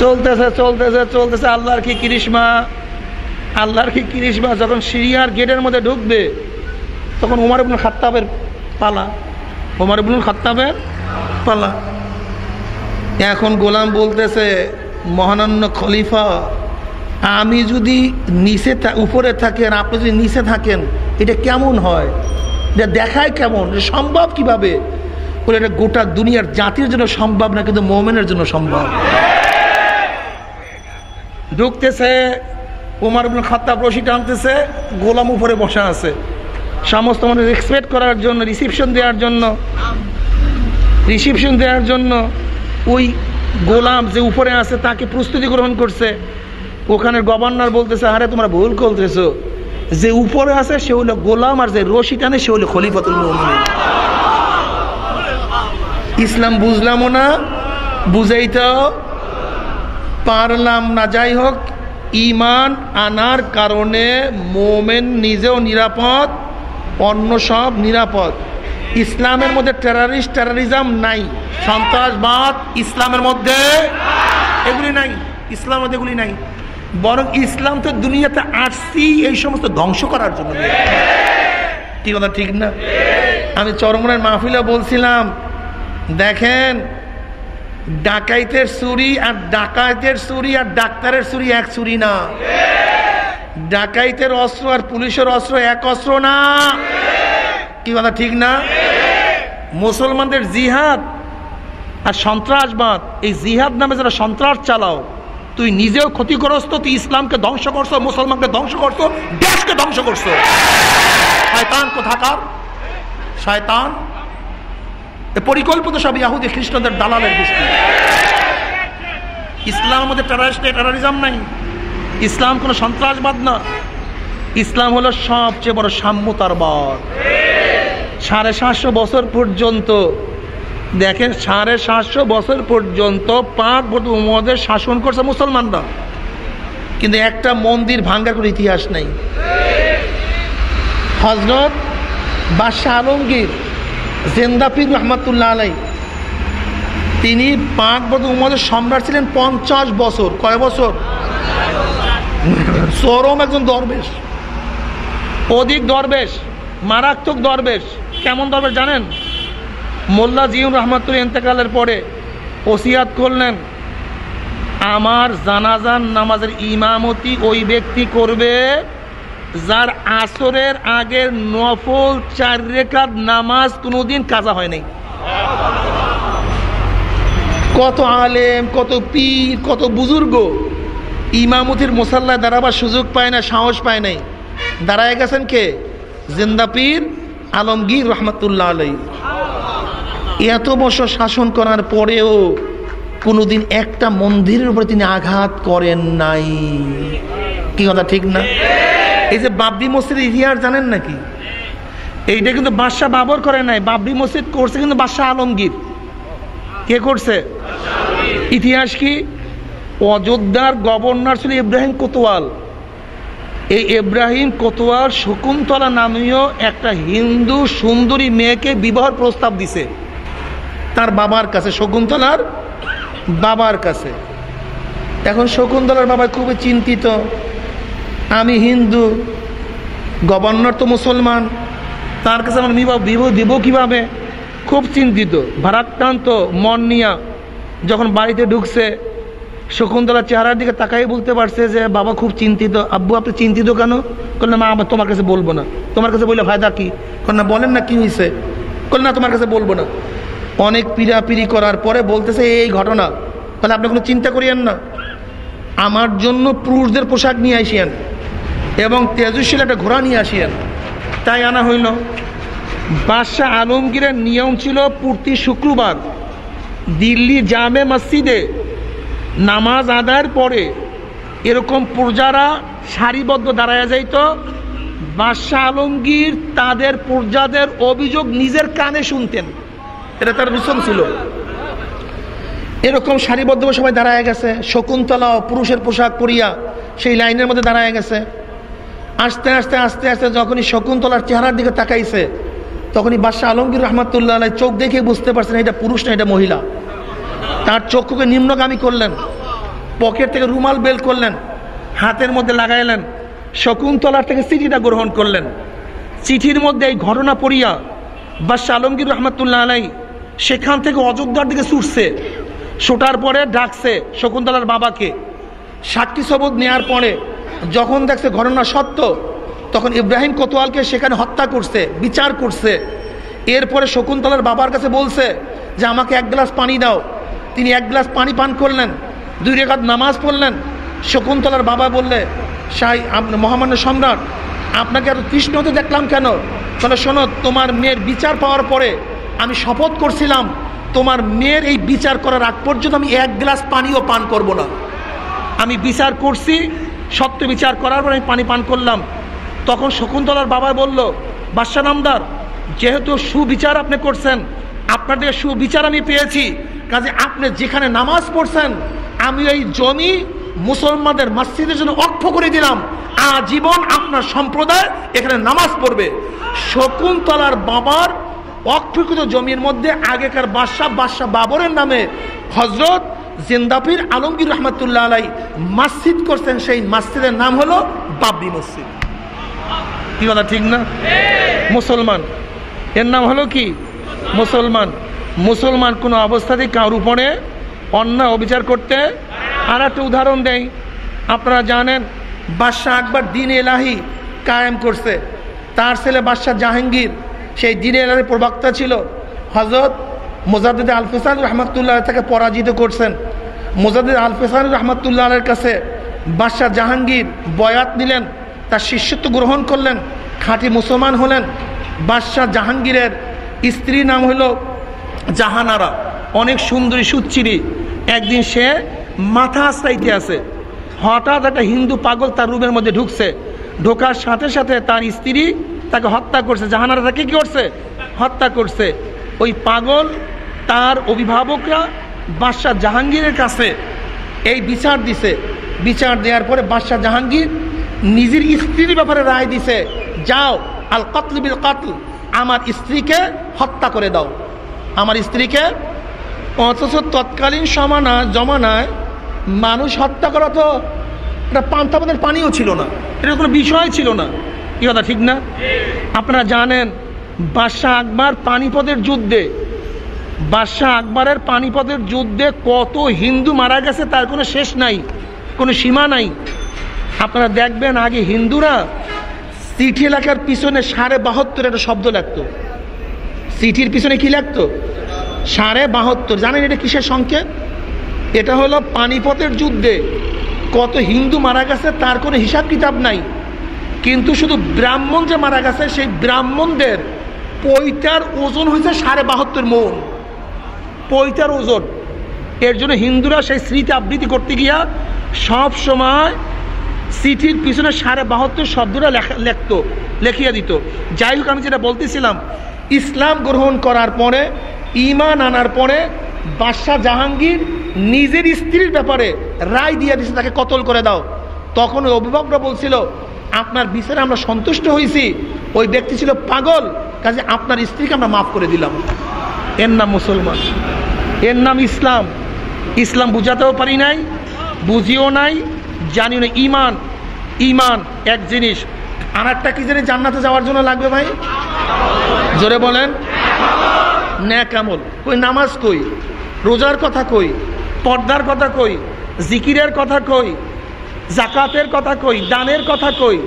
চলতেছে চলতেছে চলতেছে, আল্লাহর কি কিরিশমা আল্লাহর কি কিরিশমা যখন সিরিয়ার গেটের মধ্যে ঢুকবে, তখন উমার খাত্তাবের পালা। উমার ইবনুল খাত্তাবের পালা। এখন গোলাম বলতেছে, মহানান্য খলিফা, আমি যদি নিচে উপরে থাকেন, আপনি যদি নিচে থাকেন, এটা কেমন হয়? এটা দেখায় কেমন? সম্ভব কীভাবে? বলে এটা গোটা দুনিয়ার জাতির জন্য সম্ভব না, কিন্তু মোমেনের জন্য সম্ভব। ঢুকতেছে উমার খাত্তাব রশি টানতেছে, গোলাম উপরে বসা আছে। সমস্ত মানুষ এক্সপেক্ট করার জন্য রিসিপশন দেওয়ার জন্য রিসিপশন দেওয়ার জন্য ওই গোলাম যে উপরে আছে তাকে প্রস্তুতি গ্রহণ করছে। ওখানে গভর্নর বলতেছে, আরে তোমরা ভুল করতেছো। যে উপরে আছে সে হলো গোলাম আর যে রশি টানে সে হলো খলিফাতুল ইসলাম বুঝলামও না, বুঝাইতেও পারলাম না। যাই হোক ইমান আনার কারণে মোমেন নিজেও নিরাপদ। অন্য সব নিরাপদ। ইসলামের মধ্যে টেরারিস্ট টেরারিজম নাই। সন্ত্রাসবাদ ইসলামের মধ্যে এগুলি নাই। ইসলামের মধ্যে এগুলি নাই। বরং ইসলাম তো দুনিয়াতে আসছি এই সমস্ত ধ্বংস করার জন্য। কি কথা, ঠিক না? আমি চরমনের মাহফিলে বলছিলাম, দেখেন, ডাকাইতের চুরি আর ডাকাইতের চুরি আর ডাক্তারের চুরি এক চুরি না। ডাকাইতের অস্ত্র আর পুলিশের অস্ত্র এক অস্ত্র না। কি কথা, ঠিক না? মুসলমানদের জিহাদ আর সন্ত্রাসবাদ, এই জিহাদ নামে যারা সন্ত্রাস চালাও, তুই নিজেও ক্ষতিগ্রস্ত, তুই ইসলামকে ধ্বংস করছ, মুসলমানকে ধ্বংস করছ, দেশকে ধ্বংস করছ। শয়তান কোথাকার? শয়তান? পরিকল্পিত সব ইয়াহুদি খ্রিস্টানদের দালালের গোষ্ঠী। ইসলামের মধ্যে টেরারিস্ট টেরারিজম নাই। ইসলাম কোনো সন্ত্রাসবাদ না। ইসলাম হলো সবচেয়ে বড় সাম্যতারবাদ সাড়ে সাতশো বছর পর্যন্ত, দেখেন, সাড়ে সাতশো বছর পর্যন্ত পাঁচ বছর উমদের শাসন করছে মুসলমানরা। কিন্তু একটা মন্দির ভাঙ্গার কোনো ইতিহাস নেই। হজরত বাদশাহ আলমগীর জেন্দাফির রহমতুল্লাহ আলাই, তিনি পাঁচ বছর উমদের সম্রাট ছিলেন পঞ্চাশ বছর। কয় বছর? চরম একজন দরবেশ। অধিক দরবেশ, মারাত্মক দরবেশ। কেমন দরবেশ জানেন? মোল্লা জিউন রহমাতুল ইন্তেকালের পরে ওসিয়াত করলেন, আমার জানাজান নামাজের ইমামতি ওই ব্যক্তি করবে যার আসরের আগের নফল চার রেখাত নামাজ কোনোদিন কাজা হয় নাই। কত আলেম, কত পীর, কত বুজুর্গ ইমামতির মোসাল্লায় দাঁড়াবার সুযোগ পায় না, সাহস পায় নাই। দাঁড়ায় গেছেন কে? জিন্দা পীর আলমগীর রহমতুল্লাহ আলাই এত বছর শাসন করার পরেও কোনোদিন একটা মন্দিরের উপরে তিনি আঘাত করেন নাই। কি কথা, ঠিক না? এই যে বাবরি মসজিদের ইতিহাস জানেন নাকি? এইটা কিন্তু বাদশাহ বাবর করে নাই, বাবরি মসজিদ করছে কিন্তু বাদশাহ আলমগীর। কে করছে? ইতিহাস কি? অযোধ্যার গভর্নর ছিল ইব্রাহিম কোতোয়াল। এই ইব্রাহিম কোতোয়াল শকুন্তলা নামীয় একটা হিন্দু সুন্দরী মেয়েকে বিবাহ প্রস্তাব দিছে। তার বাবার কাছে, শকুন্তলার বাবার কাছে। এখন শকুন্তলার বাবা খুবই চিন্তিত। আমি হিন্দু, গভর্নর তো মুসলমান, তার কাছে আমার বিবাহ বিবাহ দিব কীভাবে? খুব চিন্তিত। ভারাক্রান্ত মন নিয়া যখন বাড়িতে ঢুকছে শকুন্তলার চেহারার দিকে তাকাই বলতে পারছে যে, বাবা, খুব চিন্তিত। আব্বু, আপনি চিন্তিত কেন? করলেন মা আমার তোমার কাছে বলব না। তোমার কাছে বললে, ফায়দা কি? না, বলেন না, কি হয়েছে না, তোমার কাছে বলব না। অনেক পিড়াপিড়ি করার পরে বলতেছে, এই ঘটনা। তাহলে আপনি কোনো চিন্তা করিয়েন না। আমার জন্য পুরুষদের পোশাক নিয়ে আসিয়েন এবং তেজস্বীল একটা ঘোড়া নিয়ে আসিয়েন। তাই আনা হইল। বাদশাহ আলমগীরের নিয়ম ছিল, প্রতি শুক্রবার দিল্লি জামে মসজিদে নামাজ আদায়ের পরে এরকম প্রজারা সারিবদ্ধ দাঁড়ায় যাইত, বাদশাহ আলমগীর তাদের প্রজাদের অভিযোগ নিজের কানে শুনতেন। এটা তার রুসন ছিল। এরকম সারিবদ্ধ সবাই দাঁড়ায় গেছে, শকুন্তলা পুরুষের পোশাক পরিয়া সেই লাইনের মধ্যে দাঁড়ায় গেছে। আস্তে আস্তে আস্তে আস্তে যখনই শকুন্তলার চেহারার দিকে তাকাইছে, তখনই বাদশাহ আলমগীর রহমতুল্লাহ চোখ দেখে বুঝতে পারছেন এটা পুরুষ না, এটা মহিলা। তার চক্ষুকে নিম্নগামী করলেন, পকেট থেকে রুমাল বেল করলেন, হাতের মধ্যে লাগাইলেন, শকুন্তলার থেকে চিঠিটা গ্রহণ করলেন। চিঠির মধ্যে এই ঘটনা পড়িয়া বাদশাহ আলমগীর রহমতুল্লাহ আলাই সেখান থেকে অযোধ্যার দিকে ছুটছে। ছোটার পরে ডাকছে শকুন্তলার বাবাকে। সাক্ষী সবুজ নেয়ার পরে যখন দেখছে ঘটনা সত্য, তখন ইব্রাহিম কোতোয়ালকে সেখানে হত্যা করছে, বিচার করছে। এরপরে শকুন্তলার বাবার কাছে বলছে যে, আমাকে এক গ্লাস পানি দাও। তিনি এক গ্লাস পানি পান করলেন, দুই রেখাত নামাজ পড়লেন। শকুন্তলার বাবা বললে সাই মহামান্য সম্রাট, আপনাকে এত তৃষ্ণ হতে দেখলাম কেন? তাহলে শোনো, তোমার মেয়ের বিচার পাওয়ার পরে আমি শপথ করছিলাম, তোমার মেয়ের এই বিচার করার আগ পর্যন্ত আমি এক গ্লাস পানিও পান করব না। আমি বিচার করছি, সত্য বিচার করার পর আমি পানি পান করলাম। তখন শকুন্তলার বাবা বলল, বাদশাহ নামদার, যেহেতু সুবিচার আপনি করছেন আপনাদের সুবিচার আমি পেয়েছি। কাজে আপনি যেখানে নামাজ পড়ছেন আমি এই জমি মুসলমানদের মসজিদের জন্য অক্ষ করে দিলাম। আজীবন আপনার সম্প্রদায় এখানে নামাজ পড়বে। শকুন্তলার বাবার অক্ষকৃত জমির মধ্যে আগেকার বাদশাহ বাদশাহ বাবরের নামে হজরত জিন্দাপির আলমগীর রহমতুল্লাহ আলাই মসজিদ করছেন। সেই মসজিদের নাম হলো বাবরি মসজিদ। কি কথা ঠিক না? মুসলমান। এর নাম হলো কি? মুসলমান। মুসলমান কোনো অবস্থাতেই কার উপরে অন্যায় অবিচার করতে আর একটা উদাহরণ দেই। আপনারা জানেন, বাদশাহ আকবর দিন এলাহি কায়েম করছে। তার ছেলে বাদশাহ জাহাঙ্গীর, সেই দিন এলাহির প্রবক্তা ছিল। হজরত মোজাদ্দিদ আলফেসান রহমতুল্লাহ তাকে পরাজিত করছেন। মোজাদ্দিদ আলফেসান রহমতুল্লাহ কাছে বাদশাহ জাহাঙ্গীর বয়াত নিলেন তার শিষ্যত্ব গ্রহণ করলেন, খাঁটি মুসলমান হলেন। বাদশাহ জাহাঙ্গীরের স্ত্রীর নাম হলো জাহানারা। অনেক সুন্দরী সুচ্চিরি একদিন সে মাথা আশ্রাইতে আছে। হঠাৎ একটা হিন্দু পাগল তার রুমের মধ্যে ঢুকছে। ঢোকার সাথে সাথে তার স্ত্রী তাকে হত্যা করছে। জাহানারা তাকে কী করছে? হত্যা করছে। ওই পাগল তার অভিভাবকরা বাদশাহ জাহাঙ্গীরের কাছে এই বিচার দিছে। বিচার দেওয়ার পরে বাদশাহ জাহাঙ্গীর নিজের স্ত্রীর ব্যাপারে রায় দিছে। যাও আল কতল বিল কতল আমার স্ত্রীকে হত্যা করে দাও। আমার স্ত্রীকে অথচ তৎকালীন সমানা, জমানায় মানুষ হত্যা করা তো এটা পান্তাপদের পানিও ছিল না। এটা কোনো বিষয় ছিল না। কি কথা, ঠিক না? আপনারা জানেন, বাদশাহ আকবর পানিপদের যুদ্ধে, বাদশাহ আকবরের পানিপদের যুদ্ধে কত হিন্দু মারা গেছে তার কোনো শেষ নাই, কোনো সীমা নাই। আপনারা দেখবেন আগে হিন্দুরা চিঠি এলাকার পিছনে সাড়ে বাহাত্তর একটা শব্দ লাগতো চিঠির পিছনে কি লাগতো সাড়ে বাহাত্তর। জানেন এটা কিসের সংকেত? এটা হলো পানিপথের যুদ্ধে কত হিন্দু মারা গেছে, তার কোনো হিসাব কিতাব নাই। কিন্তু শুধু ব্রাহ্মণ যে মারা গেছে, সেই ব্রাহ্মণদের পৈতার ওজন হয়েছে সাড়ে বাহাত্তর মন। পৈতার ওজন। এর জন্য হিন্দুরা সেই স্মৃতি আবৃত্তি করতে গিয়া সব সময় চিঠির পিছনে সাড়ে বাহাত্তর শব্দটা লেখা লেখত, লেখিয়া দিত। যাই হোক আমি যেটা বলতেছিলাম, ইসলাম গ্রহণ করার পরে ইমান আনার পরে, বাদশাহ জাহাঙ্গীর নিজের স্ত্রীর ব্যাপারে রায় দিয়ে দিছে, তাকে কতল করে দাও। তখন ওই অভিভাবকরা বলছিল, আপনার বিচারে আমরা সন্তুষ্ট হয়েছি ওই ব্যক্তি ছিল পাগল, কাজে আপনার স্ত্রীকে আমরা মাফ করে দিলাম। এর নাম মুসলমান। এর নাম ইসলাম। ইসলাম বুঝাতেও পারি নাই, বুঝিও নাই জানি না ইমান ইমান এক জিনিস। আর একটা কি জানি জান্নাতে যাওয়ার জন্য লাগবে ভাই? জোরে বলেন। ন্যাকামল কই নামাজ কই? রোজার কথা কই? পর্দার কথা কই? জিকিরের কথা কই? জাকাতের কথা কই? দানের কথা কই?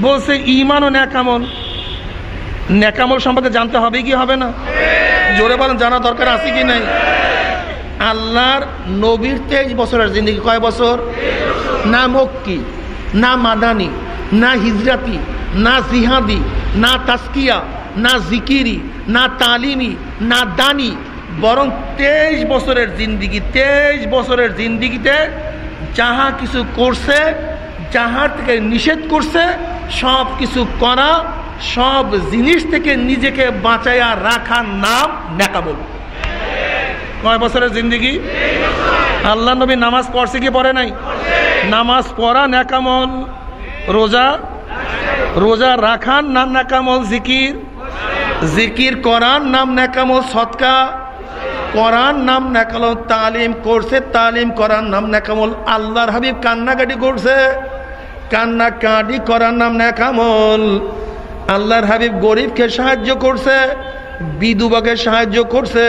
বলছে ইমান ও ন্যাকামল ন্যাকামল সম্পর্কে জানতে হবে কি হবে না? জোরে বলেন জানা দরকার আছে কি নাই? আল্লাহর নবীর তেইশ বছরের জিন্দগি কয় বছর? না মক্কি, না মাদানি, না হিজরাতি, না জিহাদি, না তাস্কিয়া না জিকিরি, না তালিমি, না দানি। বরং তেইশ বছরের জিন্দিগি, তেইশ বছরের জিন্দিগিতে যাহা কিছু করছে, যাহার থেকে নিষেধ করছে, সব কিছু করা, সব জিনিস থেকে নিজেকে বাঁচাইয়া রাখার নাম নেকাবল কয় বছরের জিন্দিগি। আল্লাহ নবী নামাজ পড়ছে কি পড়ে নাই? নামাজ পড়া নেকামল রোজা রোজা রাখার নাম নেকামল জিকির। জিকির করার নাম নেকামল সৎকা করার নাম নেকামল তালিম করছে, তালিম করার নাম নেকামল আল্লাহর হাবিব কান্নাকাটি করছে। কান্না কাটি করার নাম নেকামল আল্লাহর হাবিব গরিবকে সাহায্য করছে, বিধুবাকে সাহায্য করছে।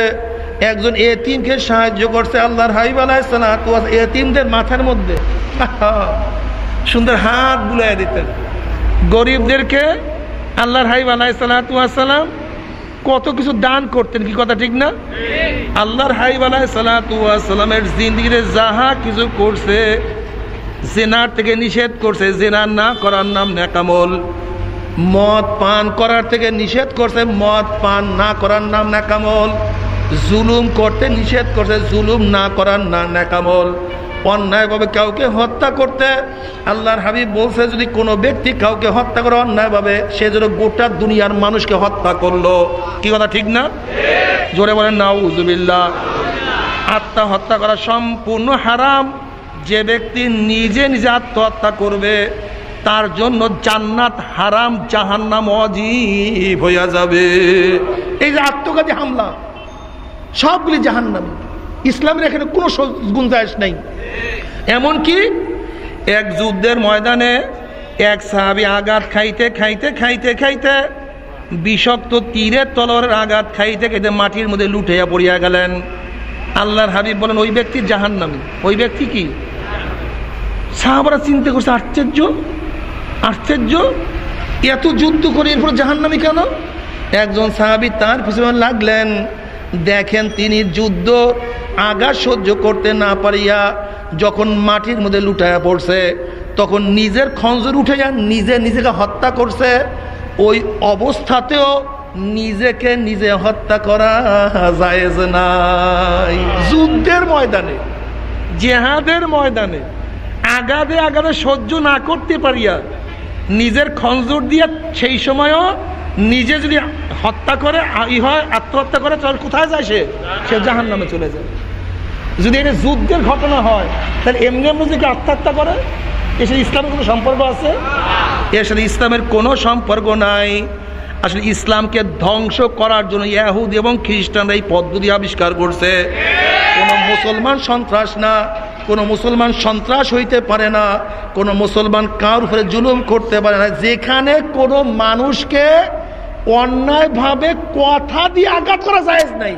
একজন এতিমকে সাহায্য করছে আল্লাহর হাবিব আলাইসালাম এতিমদের মাথার মধ্যে। সুন্দর হাত বুলাই দিতেন। গরিবদেরকে আল্লাহর হাবিব আলাইসালাম কত কিছু দান করতেন, কি কথা ঠিক না? আল্লাহর হাইব আলাইসালামের জিন্দিগিতে যাহা কিছু করছে, জেনার থেকে নিষেধ করছে জেনার না করার নাম নেকামল মদ পান করার থেকে নিষেধ করছে, মদ পান না করার নাম নেকামল জুলুম করতে নিষেধ করছে, জুলুম না করার না নেকামল অন্যায়ভাবে কাউকে হত্যা করতে আল্লাহর হাবিব বলছে, যদি কোনো ব্যক্তি কাউকে হত্যা করে অন্যায়ভাবে, সে যেন গোটা দুনিয়ার মানুষকে হত্যা করল। কি কথা, ঠিক না? জোরে বলেন না উজুবিল্লা আত্মা হত্যা করা সম্পূর্ণ হারাম। যে ব্যক্তি নিজে নিজে আত্মহত্যা করবে, তার জন্য জান্নাত হারাম, জাহান্নাম অজীব হইয়া যাবে। এই যে আত্মঘাতী হামলা সবগুলি জাহান্নাম। ইসলামের এখানে কোনো গুঞ্জাইশ নেই। এমনকি এক যুদ্ধের ময়দানে এক সাহাবি আঘাত খাইতে খাইতে খাইতে খাইতে বিষাক্ত তীরের তলোয়ারের আঘাত খাইতে খাইতে মাটির মধ্যে লুটাইয়া পড়িয়া গেলেন। আল্লাহর হাবিব বলেন, ওই ব্যক্তির জাহান্নামী। ওই ব্যক্তি কি? সাহাবারা চিন্তা করছে, আশ্চর্য? আশ্চর্য? এত যুদ্ধ করে এরপর জাহান্নামী কেন? একজন সাহাবি তার পিছনে লাগলেন। দেখেন তিনি যুদ্ধ আগা সহ্য করতে না পারিয়া যখন মাটির মধ্যে লুটাইয়া পড়ছে, তখন নিজের খঞ্জর উঠে যান নিজে নিজেকে হত্যা করছে। ওই অবস্থাতেও নিজেকে নিজে হত্যা করা জায়েজ নাই। যুদ্ধের ময়দানে, জেহাদের ময়দানে, আগাদে আগাদে সহ্য না করতে পারিয়া নিজের খঞ্জর দিয়ে সেই সময়ও নিজে যদি হত্যা করে, ই হয়, আত্মহত্যা করে, তাহলে কোথায় যায় সে? সে জাহান নামে চলে যায়। যদি এটা যুদ্ধের ঘটনা হয়, তাহলে এমনি এমনি যদি আত্মহত্যা করে, এর সাথে ইসলামের কোনো সম্পর্ক আছে? এর সাথে ইসলামের কোনো সম্পর্ক নাই। আসলে ইসলামকে ধ্বংস করার জন্য ইয়াহুদ এবং খ্রিস্টানরা এই পদ্ধতি আবিষ্কার করছে। কোনো মুসলমান সন্ত্রাস না, কোনো মুসলমান সন্ত্রাস হইতে পারে না, কোনো মুসলমান কার উপরে জুলুম করতে পারে না। যেখানে কোনো মানুষকে অন্যায়ভাবে কথা দিয়ে আঘাত করা যায় নাই।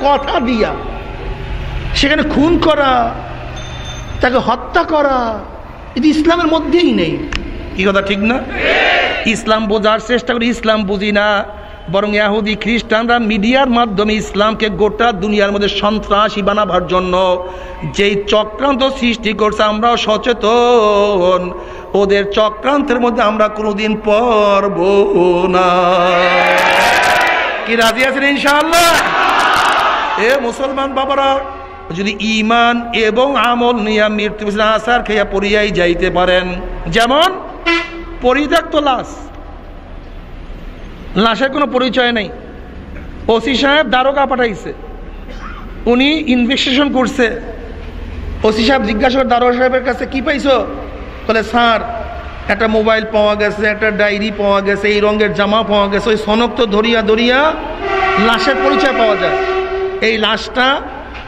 কথা দিয়া। সেখানে খুন করা তাকে হত্যা করা এটি ইসলামের মধ্যেই নেই। কি কথা ঠিক না? ইসলাম বোঝার চেষ্টা করি ইসলাম বুঝি না। বরং ইয়াহুদি খ্রিস্টানরা মিডিয়ার মাধ্যমে ইসলামকে গোটা দুনিয়ার মধ্যে সন্ত্রাসী বানাবার জন্য যেই চক্রান্ত সৃষ্টি করছে, আমরাও সচেতন। ওদের চক্রান্তের মধ্যে আমরা কোনোদিন পড়ব না। কি রাজি আছেন ইনশাআল্লাহ? এ মুসলমান বাবারা, যদি ইমান এবং আমল নিয়ে মৃত্যু আসার খেয়া পড়িয়াই যাইতে পারেন। যেমন, পরিত্যক্ত লাশ। লাশের কোনো পরিচয় নেই। ওসি সাহেব দ্বারকা পাঠাইছে। উনি ইনভেস্টিগেশন করছে। ওসি সাহেব জিজ্ঞাসা করে দারোগা সাহেবের কাছে কি পাইছো? বলে, স্যার, একটা মোবাইল পাওয়া গেছে, একটা ডায়েরি পাওয়া গেছে, এই রঙের জামা পাওয়া গেছে, ওই সনক তো ধরিয়া ধরিয়া লাশের পরিচয় পাওয়া যায়। এই লাশটা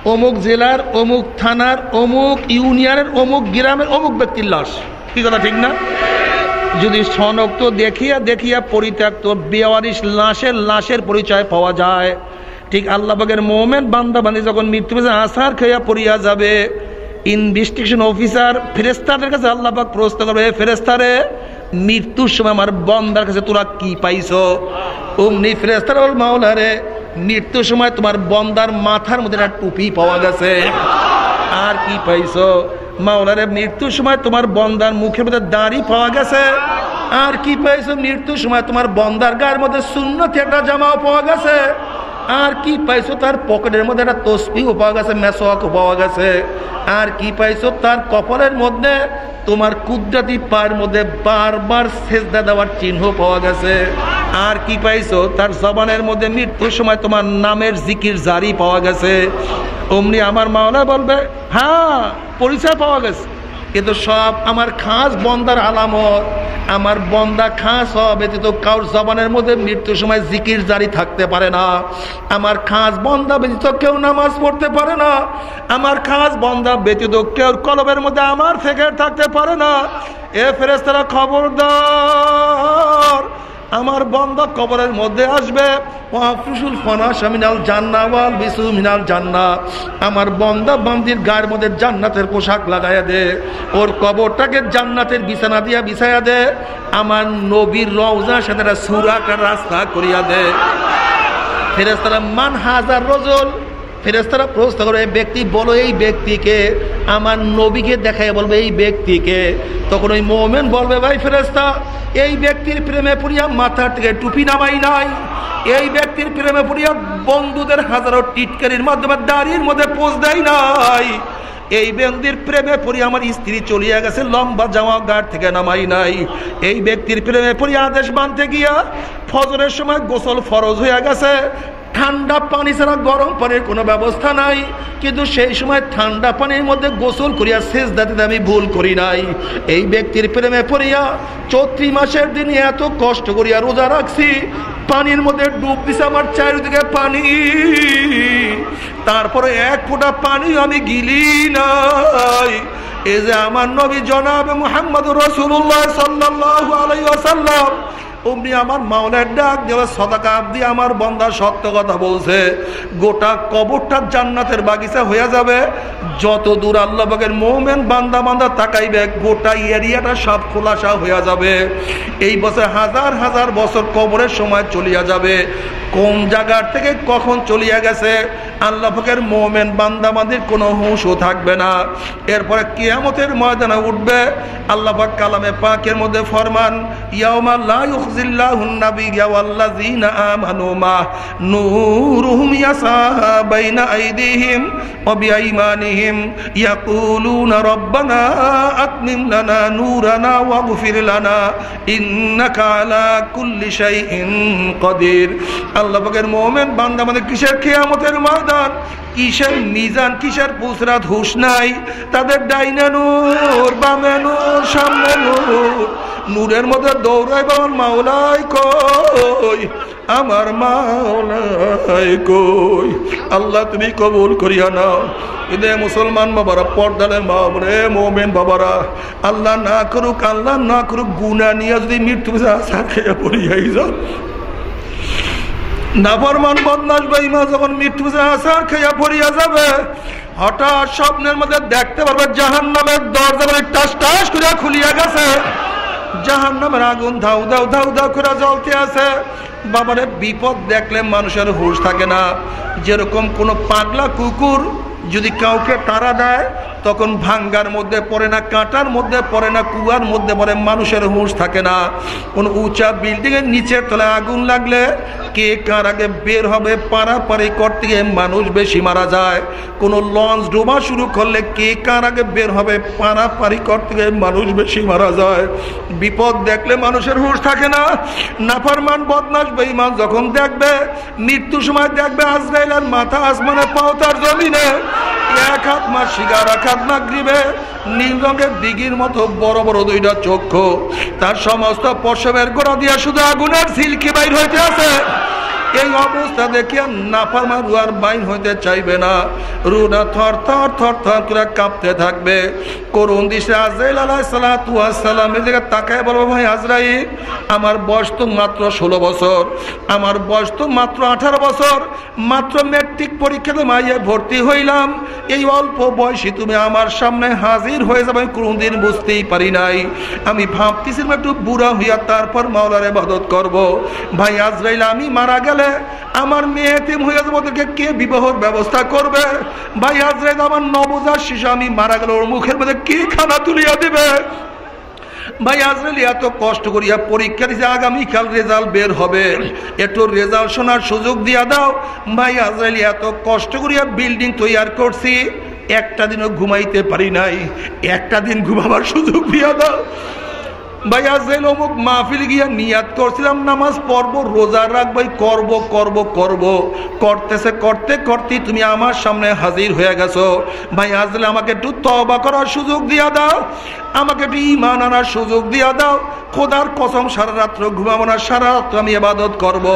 অমুক জেলার, অমুক থানার, অমুক ইউনিয়নের, অমুক গ্রামের অমুক ব্যক্তির লাশ। কি কথা, ঠিক না? যদি সনক্ত দেখিয়া দেখিয়া পরিত্যক্ত, বেওয়ারিশ লাশের লাশের পরিচয় পাওয়া যায়। ঠিক আল্লাহবাগের মোমেন্ট বান্দাবান্দি যখন মৃত্যু আসার খেয়া পড়িয়া যাবে ইনভেস্টিগেশন অফিসার ফেরেস্তারের কাছে আল্লাহবাক প্রশ্ন করবে ফেরেস্তারে মৃত্যুর সময় আমার বন্দার কাছে তোরা কি পাইছো? অমনি ফেরেস্তার মাওলারে মৃত্যুর সময় তোমার বন্দার মাথার মধ্যে একটা টুপি পাওয়া গেছে। আর কি পাইছো? মাওলারে মৃত্যুর সময় তোমার বন্দার মুখের মধ্যে দাঁড়ি পাওয়া গেছে। আর কি পাইছো মৃত্যুর সময় তোমার বন্দার গায়ের মধ্যে শূন্য একটা জামাও পাওয়া গেছে। আর কি পাইছো তার পকেটের মধ্যে একটা তসপিও পাওয়া গেছে মেসোয়াকও পাওয়া গেছে। আর কি পাইছো তার কপালের মধ্যে? তোমার কুদরাতি পায়ের মধ্যে বারবার সেজদা দেওয়ার চিহ্ন পাওয়া গেছে। আর কি পাইছো তার জবানের মধ্যে মৃত্যুর সময় তোমার নামের জিকির জারি পাওয়া গেছে। অমনি আমার মাওলা বলবে হ্যাঁ পরিচয় পাওয়া গেছে। কিন্তু সব আমার খাস বন্দার আলামত। আমার বন্দা খাস ব্যতীত কারোর জবানের মধ্যে মৃত্যুর সময় জিকির জারি থাকতে পারে না। আমার খাস বন্দা ব্যতীত কেউ নামাজ পড়তে পারে না। আমার খাস বন্দা ব্যতীত কেউ কলবের মধ্যে আমার ফেকের থাকতে পারে না। এ ফেরেস্তারা খবরদার আমার বন্ধা কবরের মধ্যে আসবে। ওয়াফুসুল ফনাস মিনাল জান্নাওয়াল বিসু মিনাল জান্না। আমার বন্দা বন্দির গায়ের মধ্যে জান্নাতের পোশাক লাগাইয়া দে। ওর কবরটাকে জান্নাতের বিছানা দিয়া বিছাইয়া দে। আমার নবীর রওজার সাথে একটা সুরাকার রাস্তা করিয়া দে। ফেরেস্তারা মান হাজার রজল ফেরেস্তারা প্রশ্ন করে, এই ব্যক্তি, বলো এই ব্যক্তিকে, আমার নবীকে দেখাই বলবে এই ব্যক্তিকে। তখন ওই মোমেন বলবে, ভাই ফেরেস্তা এই ব্যক্তির প্রেমে পড়িয়া মাথার থেকে টুপি নামাই নাই। এই ব্যক্তির প্রেমে পড়িয়া বন্ধুদের হাজারো টিটকারির মাধ্যমে দাড়ির মধ্যে পোষ দেয় নাই। এই ব্যক্তির প্রেমে পড়ি আমার স্ত্রী চলিয়া গেছে, লম্বা জামা গাড় থেকে নামাই নাই। এই ব্যক্তির প্রেমে পড়ি আদেশ বানতে গিয়া ফজরের সময় গোসল ফরজ হইয়া গেছে। ঠান্ডা পানি ছাড়া গরম পানির কোনো ব্যবস্থা নাই। কিন্তু সেই সময় ঠান্ডা পানির মধ্যে গোসল করিয়া শেষ দাঁতে আমি ভুল করি নাই। এই ব্যক্তির প্রেমে পড়িয়া চৈত্রী মাসের দিনে এত কষ্ট করিয়া রোজা রাখছি পানির মধ্যে ডুব দিছে আমার চারিদিকে পানি। তারপরে এক ফোঁটা পানি আমি গিলি নাই। এই যে আমার নবী জনাব মোহাম্মদ রসুল্লাহ সাল্লাহ আলাই অমনি আমার মাওলের ডাক দেওয়া সদাকা আব্দি আমার বন্দা সত্য কথা বলছে। গোটা কবরটা জান্নাতের বাগিচা হয়ে যাবে। যত দূর আল্লাহ বাগের মোমেন বান্দা বান্দা তাকাইবে, গোটা এরিয়াটা সব খোলাসা হয়ে যাবে। এই বছর হাজার হাজার বছর কবরের সময় চলিয়া যাবে। কোন জায়গার থেকে কখন চলিয়া গেছে, আল্লাহ পাকের মোমেন বান্দামাদির কোনো হুঁশও থাকবে না। এরপরে কিয়ামতের ময়দানে উঠবে। আল্লাহ কালামে পাকের মধ্যে ফরমান, ইয়াউমা লা মোমেন বান্দা আমাদের কিসের কিয়ামতের ময়দান? কিসের মিজান, কিসের পুসরাত? হুশ নাই। তাদের ডাইনা নূর সামনে নূর। নূরের মধ্যে দৌড়াই বাবার মাওলাই কই? আমার মাওলাই কই? আল্লাহ, তুমি কবুল করিয়া নাও। এদে মুসলমান বাবারা, পর্দালে বাবরে মোমেন বাবারা, আল্লাহ না করুক, আল্লাহ না করুক গুনা নিয়ে যদি মৃত্যু আশা খেয়ে পড়িয়াই যাও নাফরমান বদমাস বেঈমা যখন মৃত্যু আসার খেয়া পড়িয়া যাবে, হঠাৎ স্বপ্নের মধ্যে দেখতে পারবে জাহান নামের দরজা টাস টাস করে খুলিয়া গেছে। জাহান নামের আগুন, ধাউ ধাউ ধাউ ধাউ করে জ্বলতে আছে। বাবারে, বিপদ দেখলে মানুষের হুশ থাকে না। যেরকম কোনো পাগলা কুকুর যদি কাউকে তারা দেয়, তখন ভাঙ্গার মধ্যে পড়ে না, কাঁটার মধ্যে পড়ে না, কুয়ার মধ্যে পড়ে, মানুষের হুঁশ থাকে না। কোন উঁচা বিল্ডিং এর নিচের তলায় আগুন লাগলে কে কার আগে বের হবে, পারাপারি করতে গিয়ে মানুষ বেশি মারা যায়। কোন লঞ্চ ডোবা শুরু করলে কে কার আগে বের হবে, পারাপারি করতে গিয়ে মানুষ বেশি মারা যায়। বিপদ দেখলে মানুষের হুঁশ থাকে না। নাফারমান বদমাস বেইমান যখন দেখবে মৃত্যু সময় দেখবে, আজরাইলার মাথা আসমানে পাও তার জমিনে। এক হাত মা শিকার এক হাত গ্রীবে। নীল রঙের দিঘির মতো বড় বড় দুইটা চক্ষু। তার সমস্ত পশমের গোড়া দিয়া শুধু আগুনের সিল্কি বাইর হইতে আছে। এই অবস্থা দেখিয়া নাফারমা রুয়ার বাইন হইতে চাইবে না। রুনা থর থর থর থর করে কাঁপতে থাকবে। করুন দিশে আজরাইল আলাহ সালাম জায়গায় তাকায় বলব, ভাই আজরাইল, আমার বয়স তো মাত্র ষোলো বছর। আমার বয়স তো মাত্র আঠারো বছর। মাত্র মেট্রিক পরীক্ষাতে মাইয়ে ভর্তি হইলাম। এই অল্প বয়সী তুমি আমার সামনে হাজির হয়ে যাবে কোনদিন বুঝতেই পারি নাই। আমি ভাবতেছিলাম একটু বুড়া হইয়া তারপর মাওলার ইবাদত করব। ভাই আজরাইল, আমি মারা গেলে আমার মেয়ে এতিম হয়ে যাব ওদেরকে কে বিবাহর ব্যবস্থা করবে? ভাই আজরাইল আমার নবজাত শিশু, আমি মারা গেলে ওর মুখের মধ্যে কি খানা তুলিয়া দিবে? ভাই আজরাইল এত কষ্ট করিয়া পরীক্ষা দিছে, আগামীকাল রেজাল্ট বের হবে। একটু রেজাল্ট শোনার সুযোগ দিয়া দাও। ভাই আজরাইল এত কষ্ট করিয়া বিল্ডিং তৈয়ার করছি, একটা দিনও ঘুমাইতে পারি নাই। একটা দিন ঘুমাবার সুযোগ দিয়া দাও। ভাই আজরাইল অমুক মাহফিল গিয়া করছিলাম, নামাজ পড়ব, রোজা রাখব করব করব করব। করতেছে, করতে করতে তুমি আমার সামনে হাজির হয়ে গেছো। ভাই আজরাইল আমাকে একটু তবা করার সুযোগ দিয়া দাও, আমাকে একটু ইমান আনার সুযোগ দিয়া দাও। খোদার কসম সারা রাত্র ঘুমাবো না সারা রাত্র আমি এবাদত করব।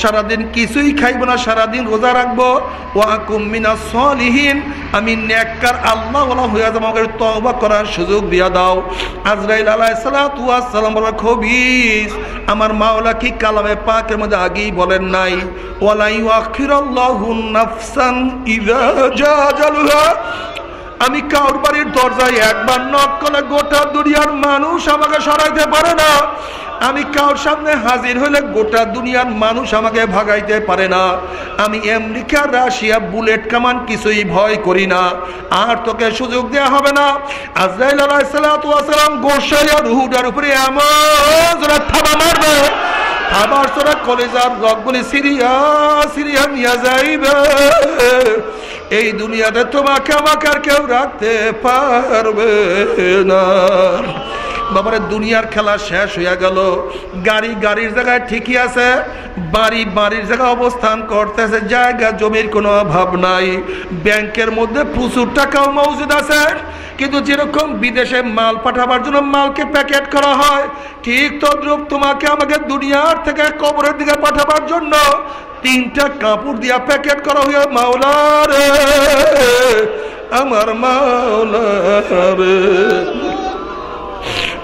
সারাদিন কিছুই খাইবো না, সারাদিন রোজা রাখব। ওয়াকুমিনা সলিহীন, আমি নেককার আল্লাহ হয়ে যাব, আমাকে তবা করার সুযোগ দিয়া দাও। আজরাইল আলাহ আমার মাওলা কি কালামে পাকের মধ্যে আগেই বলেন নাই, ওয়ালাই আমি কাউর বাড়ির দরজায় একবার নক করলে গোটা দুনিয়ার মানুষ আমাকে সরাইতে পারে না। আমি কাউর সামনে হাজির হলে গোটা দুনিয়ার মানুষ আমাকে ভাগাইতে পারে না। আমি আমেরিকা, রাশিয়া, বুলেট কামান কিছুই ভয় করি না। আর তোকে সুযোগ দেওয়া হবে না। আজরাইল আলাইসালাম গোসাইয়া রুহুটার উপরে এমন জোরে থাবা মারবে। আবার তোরা কলেজার রকগুলি সিরিয়া সিরিয়া নিয়ে যাইবে। এই দুনিয়াতে তোমাকে আমাকে আর কেউ রাখতে পারবে না। বাবারে, দুনিয়ার খেলা শেষ হইয়া গেল। গাড়ি গাড়ির জায়গায় ঠিকই আছে, বাড়ি বাড়ির জায়গায় অবস্থান করতেছে, জায়গা জমির কোনো অভাব নাই। ব্যাংকের মধ্যে প্রচুর টাকাও মজুদ আছে, কিন্তু যেরকম বিদেশে মাল পাঠাবার জন্য মালকে প্যাকেট করা হয়, ঠিক তদ্রুপ তোমাকে আমাকে দুনিয়ার থেকে কবরের দিকে পাঠাবার জন্য তিনটা কাপড় দিয়া প্যাকেট করা হইয়া, মাওলার, আমার মাওলার।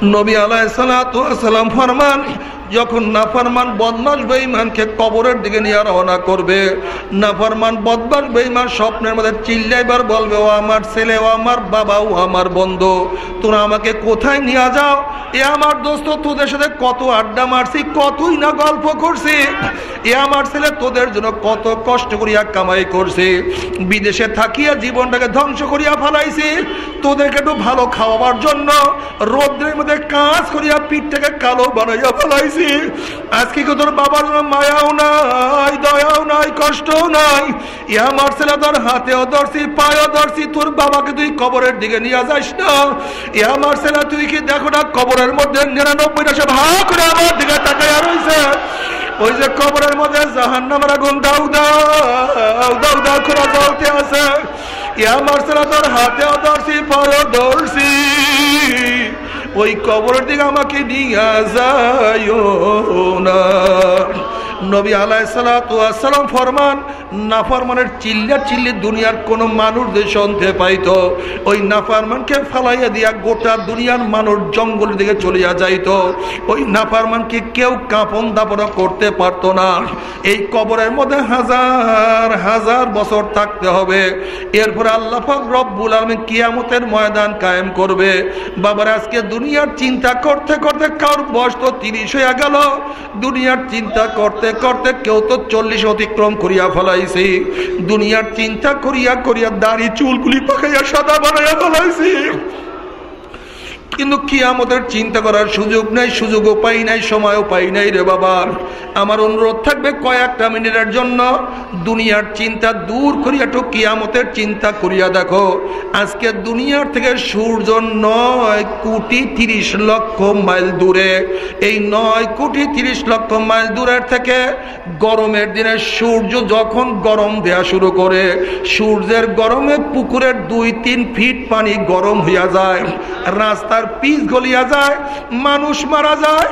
নবী আলাই সালাম ফরমান যখন নাফারমান বদমাস বেঈমানকে কবরের দিকে নিয়ে রওনা করবে, নাফারমান বদমাস বেঈমান স্বপ্নের মধ্যে চিল্লাইবার বলবে, ও আমার ছেলে, ও আমার বাবা, ও আমার বন্ধু তোরা আমাকে কোথায় নিয়ে যাও? এ আমার দোস্ত, তোদের সাথে কত আড্ডা মারছি, কতই না গল্প করছি। এ আমার ছেলে, তোদের জন্য কত কষ্ট করিয়া কামাই করছে। বিদেশে থাকিয়া জীবনটাকে ধ্বংস করিয়া ফেলাইছি। তোদেরকে একটু ভালো খাওয়াবার জন্য রোদ্রের মধ্যে কাজ করিয়া পিঠটাকে কালো বানাইয়া ফেলাইছি। আজকে কি তোর বাবার মায়াও নাই, দয়াও নাই, কষ্টও নাই? এ আমার ছেলে তোর হাতেও ধরছি, পায়েও ধরছি, তোর বাবাকে তুই কবরের দিকে নিয়ে যাস না। এ আমার তুই কি দেখো না কবরের মধ্যে নিরানব্বইটা সব হা করে আমার দিকে তাকাইয়া রয়েছে ওই যে কবরের মধ্যে জাহান নামের আগুন দাউ দাউ দাউ দাউ করে জ্বলতে আছে। আমার ছেলে তোর হাতেও ধরছি, পায়েও ধরছি। ওই কবরের দিকে আমাকে নিয়ে যায় না। নবী আলাইসালাম ফরমান নাফারমানের চিল্লা চিল্লি দুনিয়ার কোনো মানুষ যে শুনতে পাইতো, ওই নাফারমানকে ফালাইয়া দিয়া গোটা দুনিয়ার মানুষ জঙ্গল দিকে চলিয়া যাইত। ওই নাফারমানকে কেউ কাঁপন দাপন করতে পারতো না। এই কবরের মধ্যে হাজার হাজার বছর থাকতে হবে। এরপরে আল্লাহ রব্বুল আলমী কিয়ামতের ময়দান কায়েম করবে। বাবার, আজকে দুনিয়ার চিন্তা করতে করতে কার বয়স তো তিরিশ হয়ে গেল। দুনিয়ার চিন্তা করতে করতে কেউ তো চল্লিশ অতিক্রম করিয়া ফেলাইছি। দুনিয়ার চিন্তা করিয়া করিয়া দাড়ি চুলগুলি পাকাইয়া সাদা বানাইয়া ফেলাইছি। কিন্তু কি আমাদের চিন্তা করার সুযোগ নাই, সুযোগও পাই নাই, সময়ও পাই নাই রে বাবার আমার অনুরোধ থাকবে কয়েকটা মিনিটের জন্য দুনিয়ার চিন্তা দূর করিয়া তো কিয়ামতের চিন্তা করিয়া দেখো। আজকে দুনিয়ার থেকে সূর্য নয় কোটি তিরিশ লক্ষ মাইল দূরে। এই নয় কোটি তিরিশ লক্ষ মাইল দূরের থেকে গরমের দিনে সূর্য যখন গরম দেয়া শুরু করে, সূর্যের গরমে পুকুরের দুই তিন ফিট পানি গরম হইয়া যায়। রাস্তার পিস গলিয়া যায়, মানুষ মারা যায়।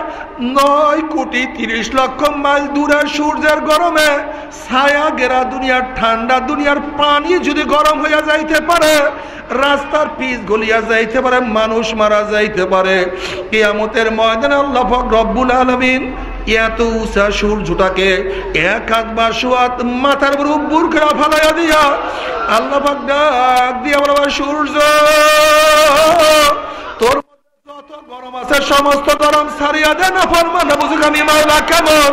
নয় কোটি তিরিশ লক্ষ মাইল দূরের সূর্যের গরমে ছায়া গেরা দুনিয়ার, ঠান্ডা দুনিয়ার পানি যদি গরম হইয়া যাইতে পারে, রাস্তার পিস গলিয়া যাইতে পারে, মানুষ মারা যাইতে পারে। কেয়ামতের ময়দানে আল্লাহ রব্বুল আলমিন এত উষা সূর্যটাকে এক হাত বা সুয়াত মাথার উপর উব্বুর করে ফালাইয়া দিয়া, আল্লাহ ডাক দিয়া বলবা সূর্য তোর যত গরম আছে, সমস্ত গরম দে না ফরমান। বুঝুক আমি মাওলা কেমন?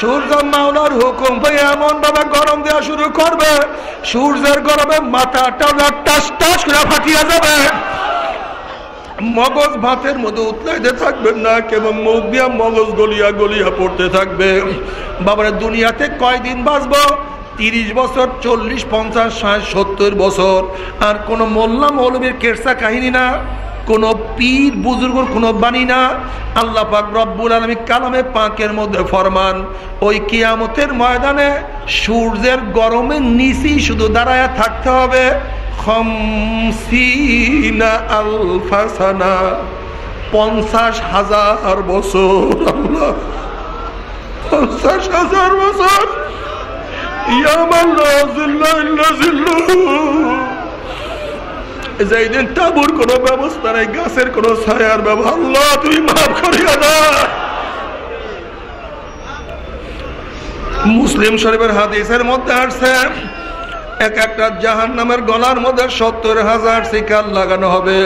সূর্য মাওলার হুকুম পেয়ে এমন ভাবে গরম দেওয়া শুরু করবে, সূর্যের গরমে টাস টাস করে ফাটিয়া যাবে। মগজ ভাতের মধ্যে উতলাইতে থাকবেন না, কেবল মুখ দিয়া মগজ গলিয়া গলিয়া পড়তে থাকবে। বাবার, দুনিয়াতে কয়দিন বাঁচবো? তিরিশ বছর, চল্লিশ, পঞ্চাশ, ষাট, সত্তর বছর। আর কোনো মোল্লা মৌলবীর কেরসা কাহিনী না? কোনো পীর, বুজুর্গর কোনো বাণী না। আল্লাহ রব্বুল আলমী কালামে পাকের মধ্যে ফরমান, ওই কিয়ামতের ময়দানে সূর্যের গরমে নিচি শুধু দাঁড়ায় থাকতে হবে। খমসিনা আলফাসানা, পঞ্চাশ হাজার বছর পঞ্চাশ হাজার বছর। ইয়ামাল্লাহ জিল্লু যেদিন তাবুর কোন ব্যবস্থা নাই, গাছের কোন ছায়ার ব্যবহার, আল্লাহ তুই মাফ করিয়া না। মুসলিম শরীফের হাদিসের মধ্যে আসছে, এক একটা জাহান নামের গলার মধ্যে সত্তর হাজার শিকার লাগানো হবে।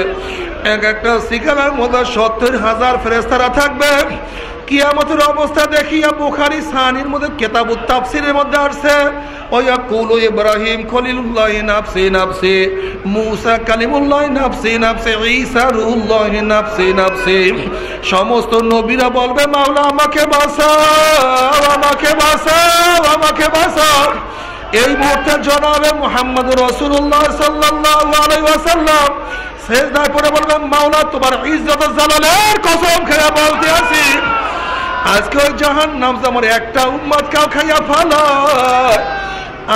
এক একটা শিকারের মধ্যে সত্তর হাজার ফেরেস্তারা থাকবে। কিয়ামতের অবস্থা দেখিয়া বুখারি সানির মধ্যে কেতাবু তাফসিরের মধ্যে আসছে, ওয়া কুলু ইব্রাহিম খলিলুল্লাহ নাফসি নাফসি, মুসা কালিমুল্লাহ নাফসি নাফসি, ঈসা রুহুল্লাহ নাফসি নাফসি। সমস্ত নবীরা বলবে, মাওলা, আমাকে বাঁচাও আমাকে বাঁচাও আমাকে বাঁচাও। এই মুহূর্তে জনাবে মোহাম্মদ রসুল্লাহ সাল্লাল্লাহু আলাইহি ওয়াসাল্লাম শেষদায় পড়ে বলবেন, মাওলা, তোমার ইজ্জত জালালের কসম খেয়ে বলতে আজকে ওই জাহান নাম একটা উম্মত কাউ খাইয়া ফালায়,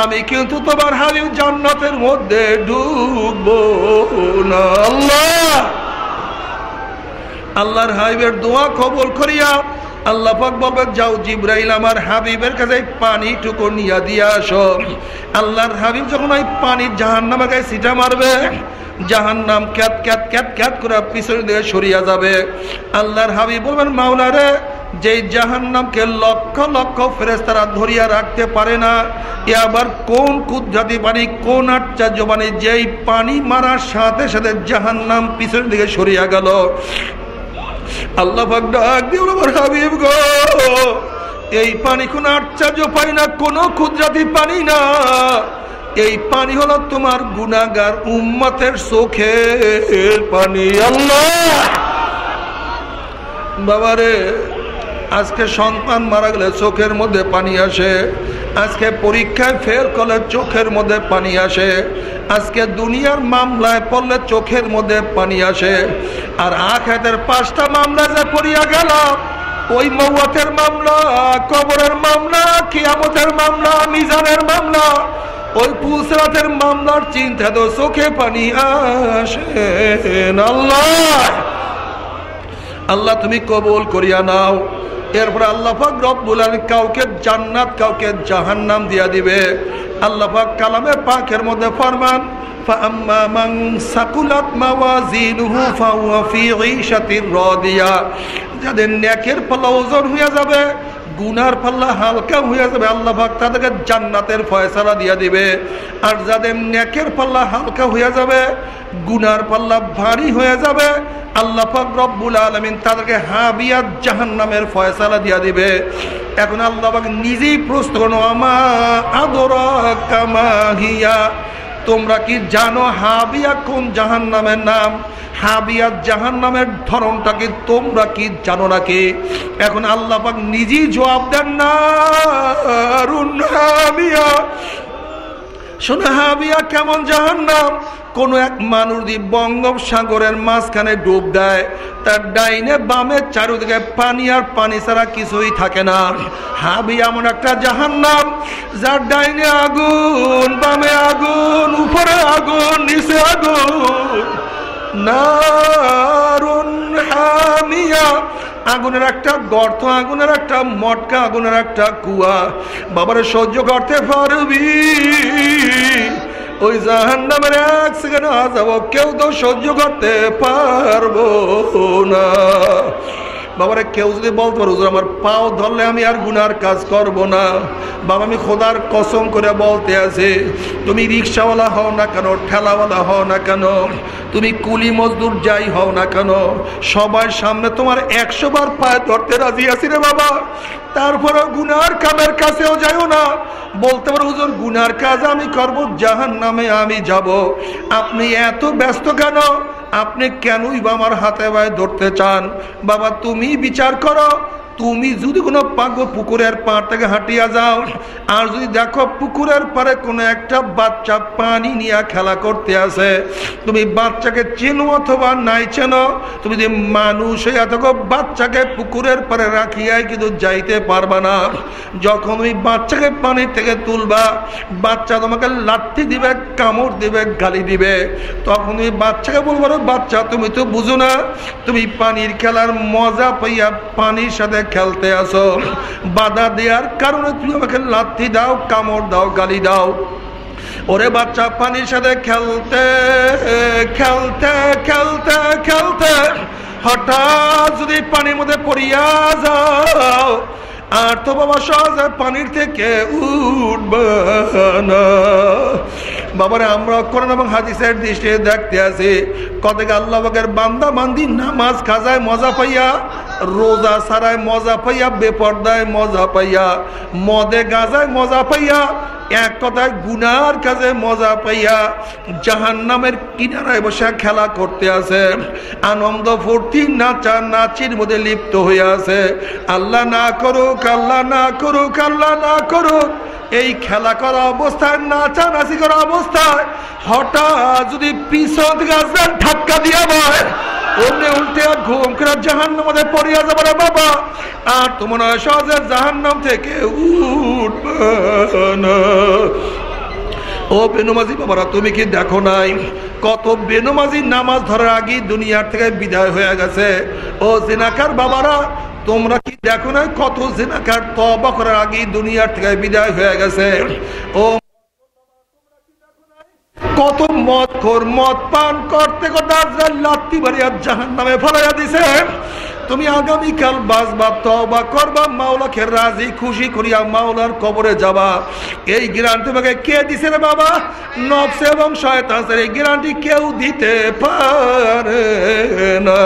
আমি কিন্তু তোমার হাবিব জান্নাতের মধ্যে ডুববো আল্লাহ! আল্লাহর হাবিবের দোয়া কবল করিয়া যাও আমার হাবিবের কাছে পানিটুকু নিয়ে আল্লাহর হাবিব যখন ওই পানি জাহান নামে সিটা মারবে সরিয়া যাবে। আল্লাহর বলবেন, মাওলা রে যে জাহান নামকে লক্ষ লক্ষ ফেরেস্তারা ধরিয়া রাখতে পারে না, এ আবার কোন কুদরাতি পানি, কোন আশ্চর্য পানি, যেই পানি মারার সাথে সাথে জাহান নাম পিছনের দিকে সরিয়া গেল। আল্লাহ হাবিব গো। এই পানি কোন আশ্চর্য পাই না, কোন কুদরাতি পানি না। এই পানি হলো তোমার গুনাগার উম্মতের চোখের পানি। আল্লাহ! বাবারে! আজকে সন্তান মারা গেলে চোখের মধ্যে পানি আসে। আজকে পরীক্ষায় ফেল করলে চোখের মধ্যে পানি আসে। আজকে দুনিয়ার মামলায় পড়লে চোখের মধ্যে পানি আসে। আর আখেতের পাঁচটা মামলা যে পড়িয়া গেল, ওই মৌয়াতের মামলা, কবরের মামলা, কিয়ামতের মামলা, মিজানের মামলা, ওই পুসরাতের মামলার চিন্তা তো চোখে পানি আসে আল্লাহ। আল্লাহ তুমি কবুল করিয়া নাও। এরপরে আল্লাহাক রব্বুল আলী কাউকে জান্নাত, কাউকে জাহান্নাম দিয়া দিবে। আল্লাহাক কালামে পাখের মধ্যে ফরমান যাদের ন্যাকের ফলা ওজন হয়ে যাবে গুনার পাল্লা হালকা হয়ে যাবে, আল্লাহ পাক তাদেরকে জান্নাতের ফয়সালা দিয়ে দিবে। আর যাদের নেকের পাল্লা হালকা হয়ে যাবে, গুনার পাল্লা ভারী হয়ে যাবে, আল্লাহ পাক রব্বুল আলমিন তাদেরকে হাবিয়াত জাহান্নামের ফয়সালা দিয়ে দিবে। এখন আল্লাহ নিজেই প্রশ্ন আমা আদরা কামাহিয়া তোমরা কি জানো হাবিয়া কোন জাহান নামের নাম? হাবিয়া জাহান নামের ধরনটা কি তোমরা কি জানো নাকি? এখন আল্লাহ পাক নিজেই জবাব দেন না হাবিয়া শোনো হাবিয়া, কেমন জাহান নাম কোন এক মানুষ বঙ্গোপসাগরের মাঝখানে ডুব দেয়। তার ডাইনে, বামে, চারুদিকে পানি আর পানি ছাড়া কিছুই থাকে না। হাবি এমন একটা জাহান নাম যার ডাইনে আগুন, বামে আগুন, উপরে আগুন, নিচে আগুন। নারুন হামিয়া আগুনের একটা, গর্ত আগুনের একটা, মটকা আগুনের একটা, কুয়া। বাবারে সহ্য করতে পারবি। ওই জাহান নামের এক সেকেন্ড যাব, কেউ তো সহ্য করতে পারব না। বাবারে, কেউ যদি বলতে পারো আমার পাও ধরলে আমি আর গুনার কাজ করব না। বাবা, আমি খোদার কসম করে বলতে আছি, তুমি রিক্সাওয়ালা হও না কেন, ঠেলাওয়ালা হও না কেন? তুমি কুলি মজদুর যাই হও না কেন? সবার সামনে তোমার একশো বার পায়ে ধরতে রাজি আছি রে বাবা। তারপরে গুনার কামের কাছেও যাইও না। বলতে পারো, হুজুর, গুনার কাজ আমি করব জাহান নামে আমি যাব। আপনি এত ব্যস্ত কেন? আপনি কেনই বা আমার হাতে ভাই ধরতে চান? বাবা তুমি বিচার করো। তুমি যদি কোনো পাগ পুকুরের পাড় থেকে হাঁটিয়া যাও, আর যদি দেখো পুকুরের পারে কোনো একটা বাচ্চা পানি নিয়ে খেলা করতে আসে, তুমি বাচ্চাকে চেনো অথবা নাই চেনো, তুমি যে মানুষ হইয়া থাকো বাচ্চাকে পুকুরের পারে রাখিয়াই কিন্তু যাইতে পারবা না। যখন তুমি বাচ্চাকে পানির থেকে তুলবা, বাচ্চা তোমাকে লাঠি দিবে, কামড় দিবে, গালি দিবে, তখন তুমি বাচ্চাকে বলব বাচ্চা, তুমি তো বুঝো না, তুমি পানির খেলার মজা পাইয়া পানির সাথে খেলতে আসো। বাধা দেওয়ার কারণে তুমি আমাকে লাথি দাও, কামড় দাও, গালি দাও। ওরে বাচ্চা, পানির সাথে খেলতে খেলতে খেলতে খেলতে। হঠাৎ যদি পানির মধ্যে পড়িয়া যাও আর তো বাবা সহজে পানির থেকে উঠবে না। বাবারে, আমরা কোরআন এবং হাদিসের দৃষ্টি দেখতে আছি। কতকে আল্লাহের বান্দা বান্দি নামাজ খাজায় মজা পাইয়া, রোজা সারায় মজা পাইয়া, বেপর্দায় মজা পাইয়া, মদে গাজায় মজা পাইয়া এক কথায় গুনার কাজে মজা পাইয়া জাহান নামের কিনারায় বসে খেলা করতে আছে। আনন্দ ফুর্তি নাচা নাচির মধ্যে লিপ্ত হয়ে আছে। আল্লাহ না করুক, আল্লাহ না করুক, আল্লাহ না করুক। এই খেলা করা অবস্থায় নাচা নাচি করা অবস্থায় হঠাৎ যদি পিছন গাছের ধাক্কা দিয়া হয় তুমি কি দেখো নাই? কত বেনুমাজি নামাজ ধরার আগে দুনিয়ার থেকে বিদায় হয়ে গেছে। ও জিনাকার বাবারা, তোমরা কি দেখো না কত জিনাকার তবা করার আগে দুনিয়ার থেকে বিদায় হয়ে গেছে। ও কত মদ খোর, মদ পান করতে করতে দিছে। তুমি আগামীকাল বাসবা তবা করবা মাওলাকে রাজি, খুশি করিয়া মাওলার কবরে যাবা। এই গ্রান্ট তোমাকে কে দিছে রে বাবা? নবস এবং শয়তানের এই গ্রান্টি কেউ দিতে পারে না।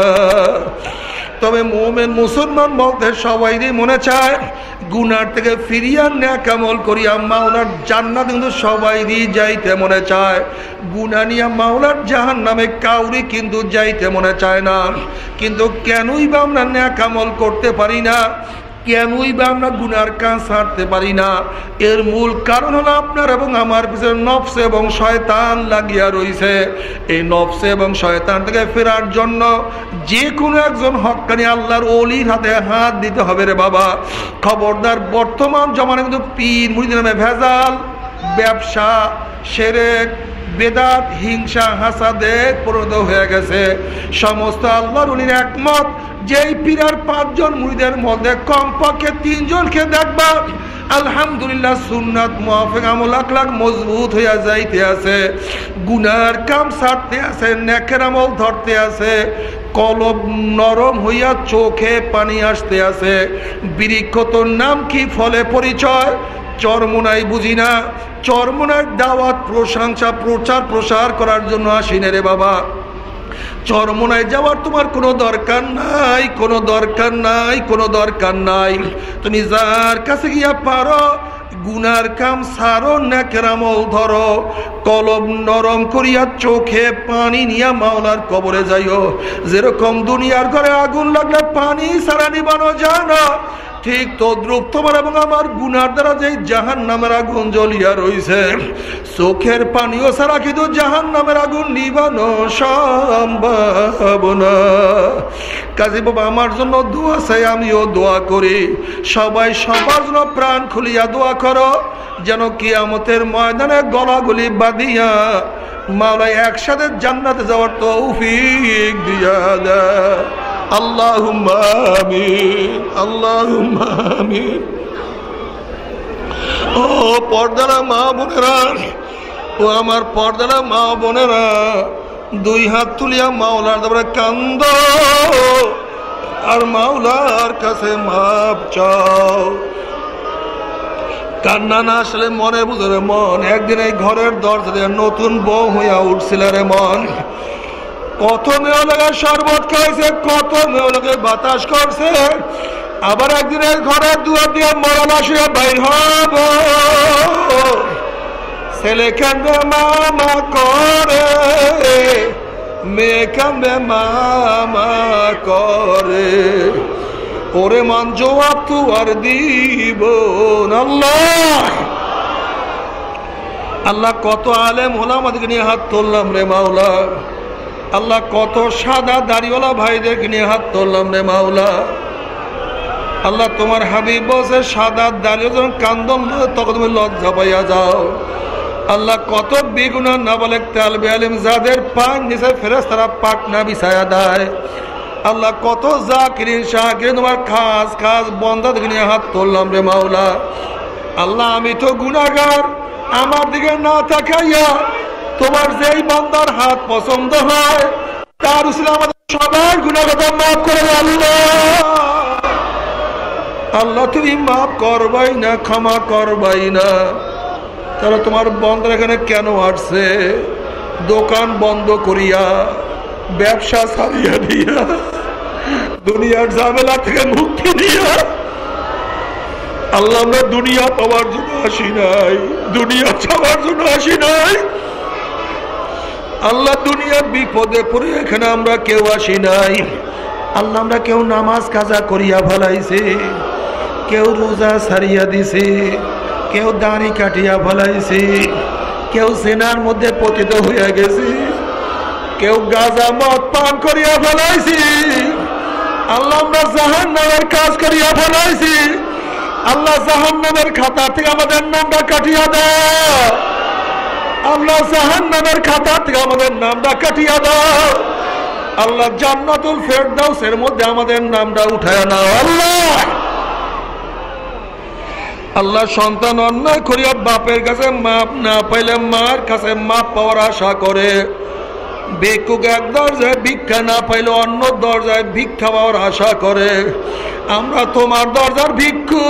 তবে মোমেন মুসলমান বলতে সবাই মনে চায়, গুনার থেকে ফিরিয়া নেয়া ন্যাকামল করিয়া মাওলার জান্নাত কিন্তু সবাই যাইতে মনে চায়। গুনা নিয়া মাওলার জাহান নামে কাউরি কিন্তু যাইতে মনে চায় না। কিন্তু কেনই বা আমরা ন্যাকামল করতে পারি না? কেনই বা আমরা গুনার কাজ ছাড়তে পারি না। এর মূল কারণ হলো আপনার এবং আমার পিছনে নফস এবং শয়তান লাগিয়া রয়েছে এই নফস এবং শয়তান থেকে ফেরার জন্য যে কোনো একজন হকানি আল্লাহর অলির হাতে হাত দিতে হবে রে বাবা। খবরদার, বর্তমান জমানে কিন্তু পীর মুড়ি নামে ভেজাল, ব্যবসা, সেরেক বেদাত, হিংসা, হাসাদে পরিণত হয়ে গেছে। সমস্ত আল্লাহর উনির একমত, যেই পীরার পাঁচজন মুড়িদের মধ্যে কমপক্ষে তিনজনকে দেখবা, আলহামদুলিল্লাহ সুন্নাত মুহাফিক আমল, আখলাক মজবুত হইয়া যাইতে আছে। গুনার কাম ছাড়তে আছে, নেকের আমল ধরতে আছে। কলব নরম হইয়া চোখে পানি আসতে আছে। বৃক্ষ তোর নাম কি ফলে পরিচয়? চরমোনাই বুঝি না। চরমোনার দাওয়াত, প্রশংসা, প্রচার, প্রসার করার জন্য আসিনে রে বাবা। চরমোনায় যাওয়ার তোমার কোনো দরকার নাই, কোনো দরকার নাই, কোনো দরকার নাই। তুমি যার কাছে গিয়া পারো, গুনার কাম সারো না ন্যাকেরামল ধরো। কলম নরম করিয়া চোখে পানি নিয়া মাওলার কবরে যাইও। যেরকম দুনিয়ার ঘরে আগুন লাগলে পানি সারা নিবানো যায় না। ঠিক তদ্রুপ তোমার এবং আমার গুনার দ্বারা যে জাহান নামের আগুন জ্বলিয়া রয়েছে চোখের পানিও ছাড়া কিন্তু জাহান নামের আগুন নিবানো সম্ভব না। কাজী বাবা, আমার জন্য দোয়া চাই, আমিও দোয়া করি। সবাই সবার জন্য প্রাণ খুলিয়া দোয়া করো, যেন কিয়ামতের ময়দানে গলাগুলি বাঁধিয়া মাওলাই একসাথে জান্নাতে যাওয়ার তৌফিক দিয়া দেয়। ও পর্দারা মা বোনেরা, ও আমার পর্দারা মা বোনেরা, দুই হাত তুলিয়া মাওলার তারপরে কান্দ। আর মাওলার কাছে মাপ চাও। কান্না না আসলে মনে বুঝে রে মন, একদিন এই ঘরের দরজা নতুন বউ হইয়া উঠছিল রে মন। কত মেয়ে লোকের শরবত খাইছে, কত মেয়ে লোকের বাতাস করছে। আবার একদিনের ঘরের দুয়ার দিয়ে মরণ আসিয়া বাইর হব। ছেলে কান্দে মামা করে। মেয়ে কান্দে মামা করে। ওরে মান জবাব তু আর দিব আল্লাহ। আল্লাহ কত আলেম হলাম আমাদেরকে নিয়ে হাত তুললাম রে মাওলা। আল্লাহ কত সাদা দাড়িওয়ালা ভাইদেরকে নিয়ে হাত তুললাম রে মাওলা। আল্লাহ তোমার হাবিব বসে সাদা দাঁড়িয়ে যখন কান্দন তখন তুমি লজ্জা পাইয়া যাও। আল্লাহ কত বিগুনা না বলে তেল বেআলিম যাদের পান নিচে ফেরেস তারা পাক না বিছায়া দেয়। আল্লাহ কত জাকিরিন শাহকিরিন তোমার খাস খাস বন্ধা দিকে নিয়ে হাত তুললাম রে মাওলা। আল্লাহ আমি তো গুনাগার আমার দিকে না তাকাইয়া তোমার যেই বান্দার হাত পছন্দ হয়, তার উচিত আমাদের সবার গুণাগত মাফ করে আল্লাহ, তুমি মাফ করবাই না, ক্ষমা করবাই না। তারা তোমার বন্ধ এখানে কেন আসছে? দোকান বন্ধ করিয়া, ব্যবসা ছাড়িয়া দিয়া, দুনিয়ার ঝামেলা থেকে মুক্তি দিয়া। আল্লাহ, আমরা দুনিয়া পাওয়ার জন্য আসি নাই, দুনিয়া ছাড়ার জন্য আসি নাই। আল্লাহ দুনিয়ার বিপদে পড়ে, এখানে আমরা কেউ আসি নাই। আল্লাহ আমরা কেউ নামাজ কাজা করিয়া ফেলাইছি, কেউ রোজা সারিয়া দিছি, কেউ দাঁড়ি কাটিয়া ফেলাইছি, কেউ সেনার মধ্যে পতিত হইয়া গেছি, কেউ গাজা মদ পান করিয়া ফেলাইছি। আল্লাহ আমরা জাহান নামের কাজ করিয়া ফেলাইছি। আল্লাহ জাহান নামের খাতা থেকে আমাদের নামটা কাটিয়া দেয়। আল্লাহ জাহান নামের খাতা থেকে আমাদের নামটা কাটিয়া দাও। আল্লাহ জান্নাতুল ফেরদাউসের মধ্যে আমাদের নামটা উঠায় নাও। আল্লাহ। আল্লাহ সন্তান অন্যায় করিয়া বাপের কাছে মাপ না পাইলে মার কাছে মাপ পাওয়ার আশা করে। বেকুক এক দরজায় ভিক্ষা না পাইলে অন্য দরজায় ভিক্ষা পাওয়ার আশা করে। আমরা তোমার দরজার ভিক্ষু।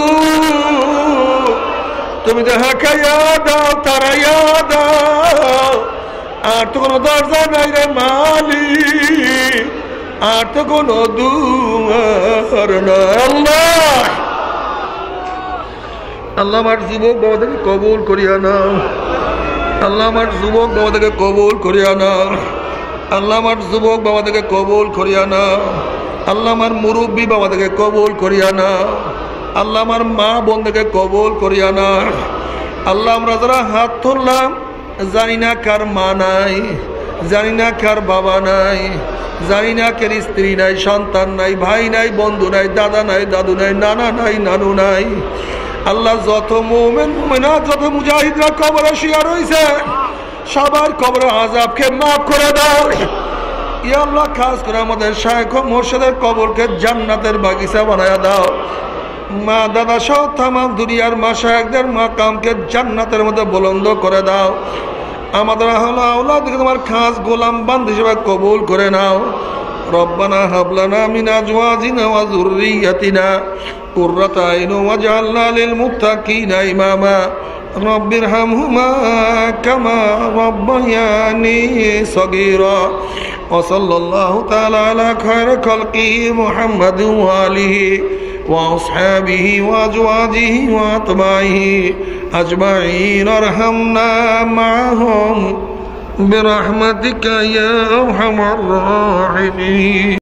তুমি দেখাইয়া দাও তারাইয়া দাও আর তো কোনো দরজা নাই রে মালি আর তো কোনো দুয়ার আল্লাহ আমার যুবক বাবাদেরকে কবুল করিয়া নাও। আল্লাহ আমার যুবক বাবাদেরকে কবুল করিয়া নাও। আল্লাহ আমার যুবক বাবাদেরকে কবুল করিয়া নাও। আল্লাহ আমার মুরব্বী বাবাদেরকে কবুল করিয়া নাও। আল্লাহ আমার মা বোনদেরকে কবল করিয়া না। আল্লাহ আমরা যারা হাত ধরলাম, জানি না কার মা নাই, জানি না কার বাবা নাই, জানি না কার স্ত্রী নাই, সন্তান নাই, ভাই নাই, বন্ধু নাই, দাদা নাই, দাদু নাই, নানা নাই, নানু নাই। আল্লাহ যত মোমেন মোমেনা যত মুজাহিদরা কবরে শুয়া রয়েছে সবার কবরে আজাবকে মাফ করে দাও। ইয়া আল্লাহ, খাস করে আমাদের শায়খ মোর্শেদের কবরকে জান্নাতের বাগিচা বানায়া দাও। মা, দাদা সহ থামাম দুনিয়ার মা শাহেকদের মা কামকে জান্নাতের মধ্যে বলন্দ করে দাও। আমাদের আহলা আওলা তোমার খাস গোলাম বান্ধ হিসেবে কবুল করে নাও। রব্বানা হাবলানা মিনা জোয়াজিনা ওয়া যুররিয়াতিনা কুররাতা কামা وأصحابه وأزواجه وأتباعه أجمعين أرحمنا معهم. برحمتك يا أرحم الراحمين.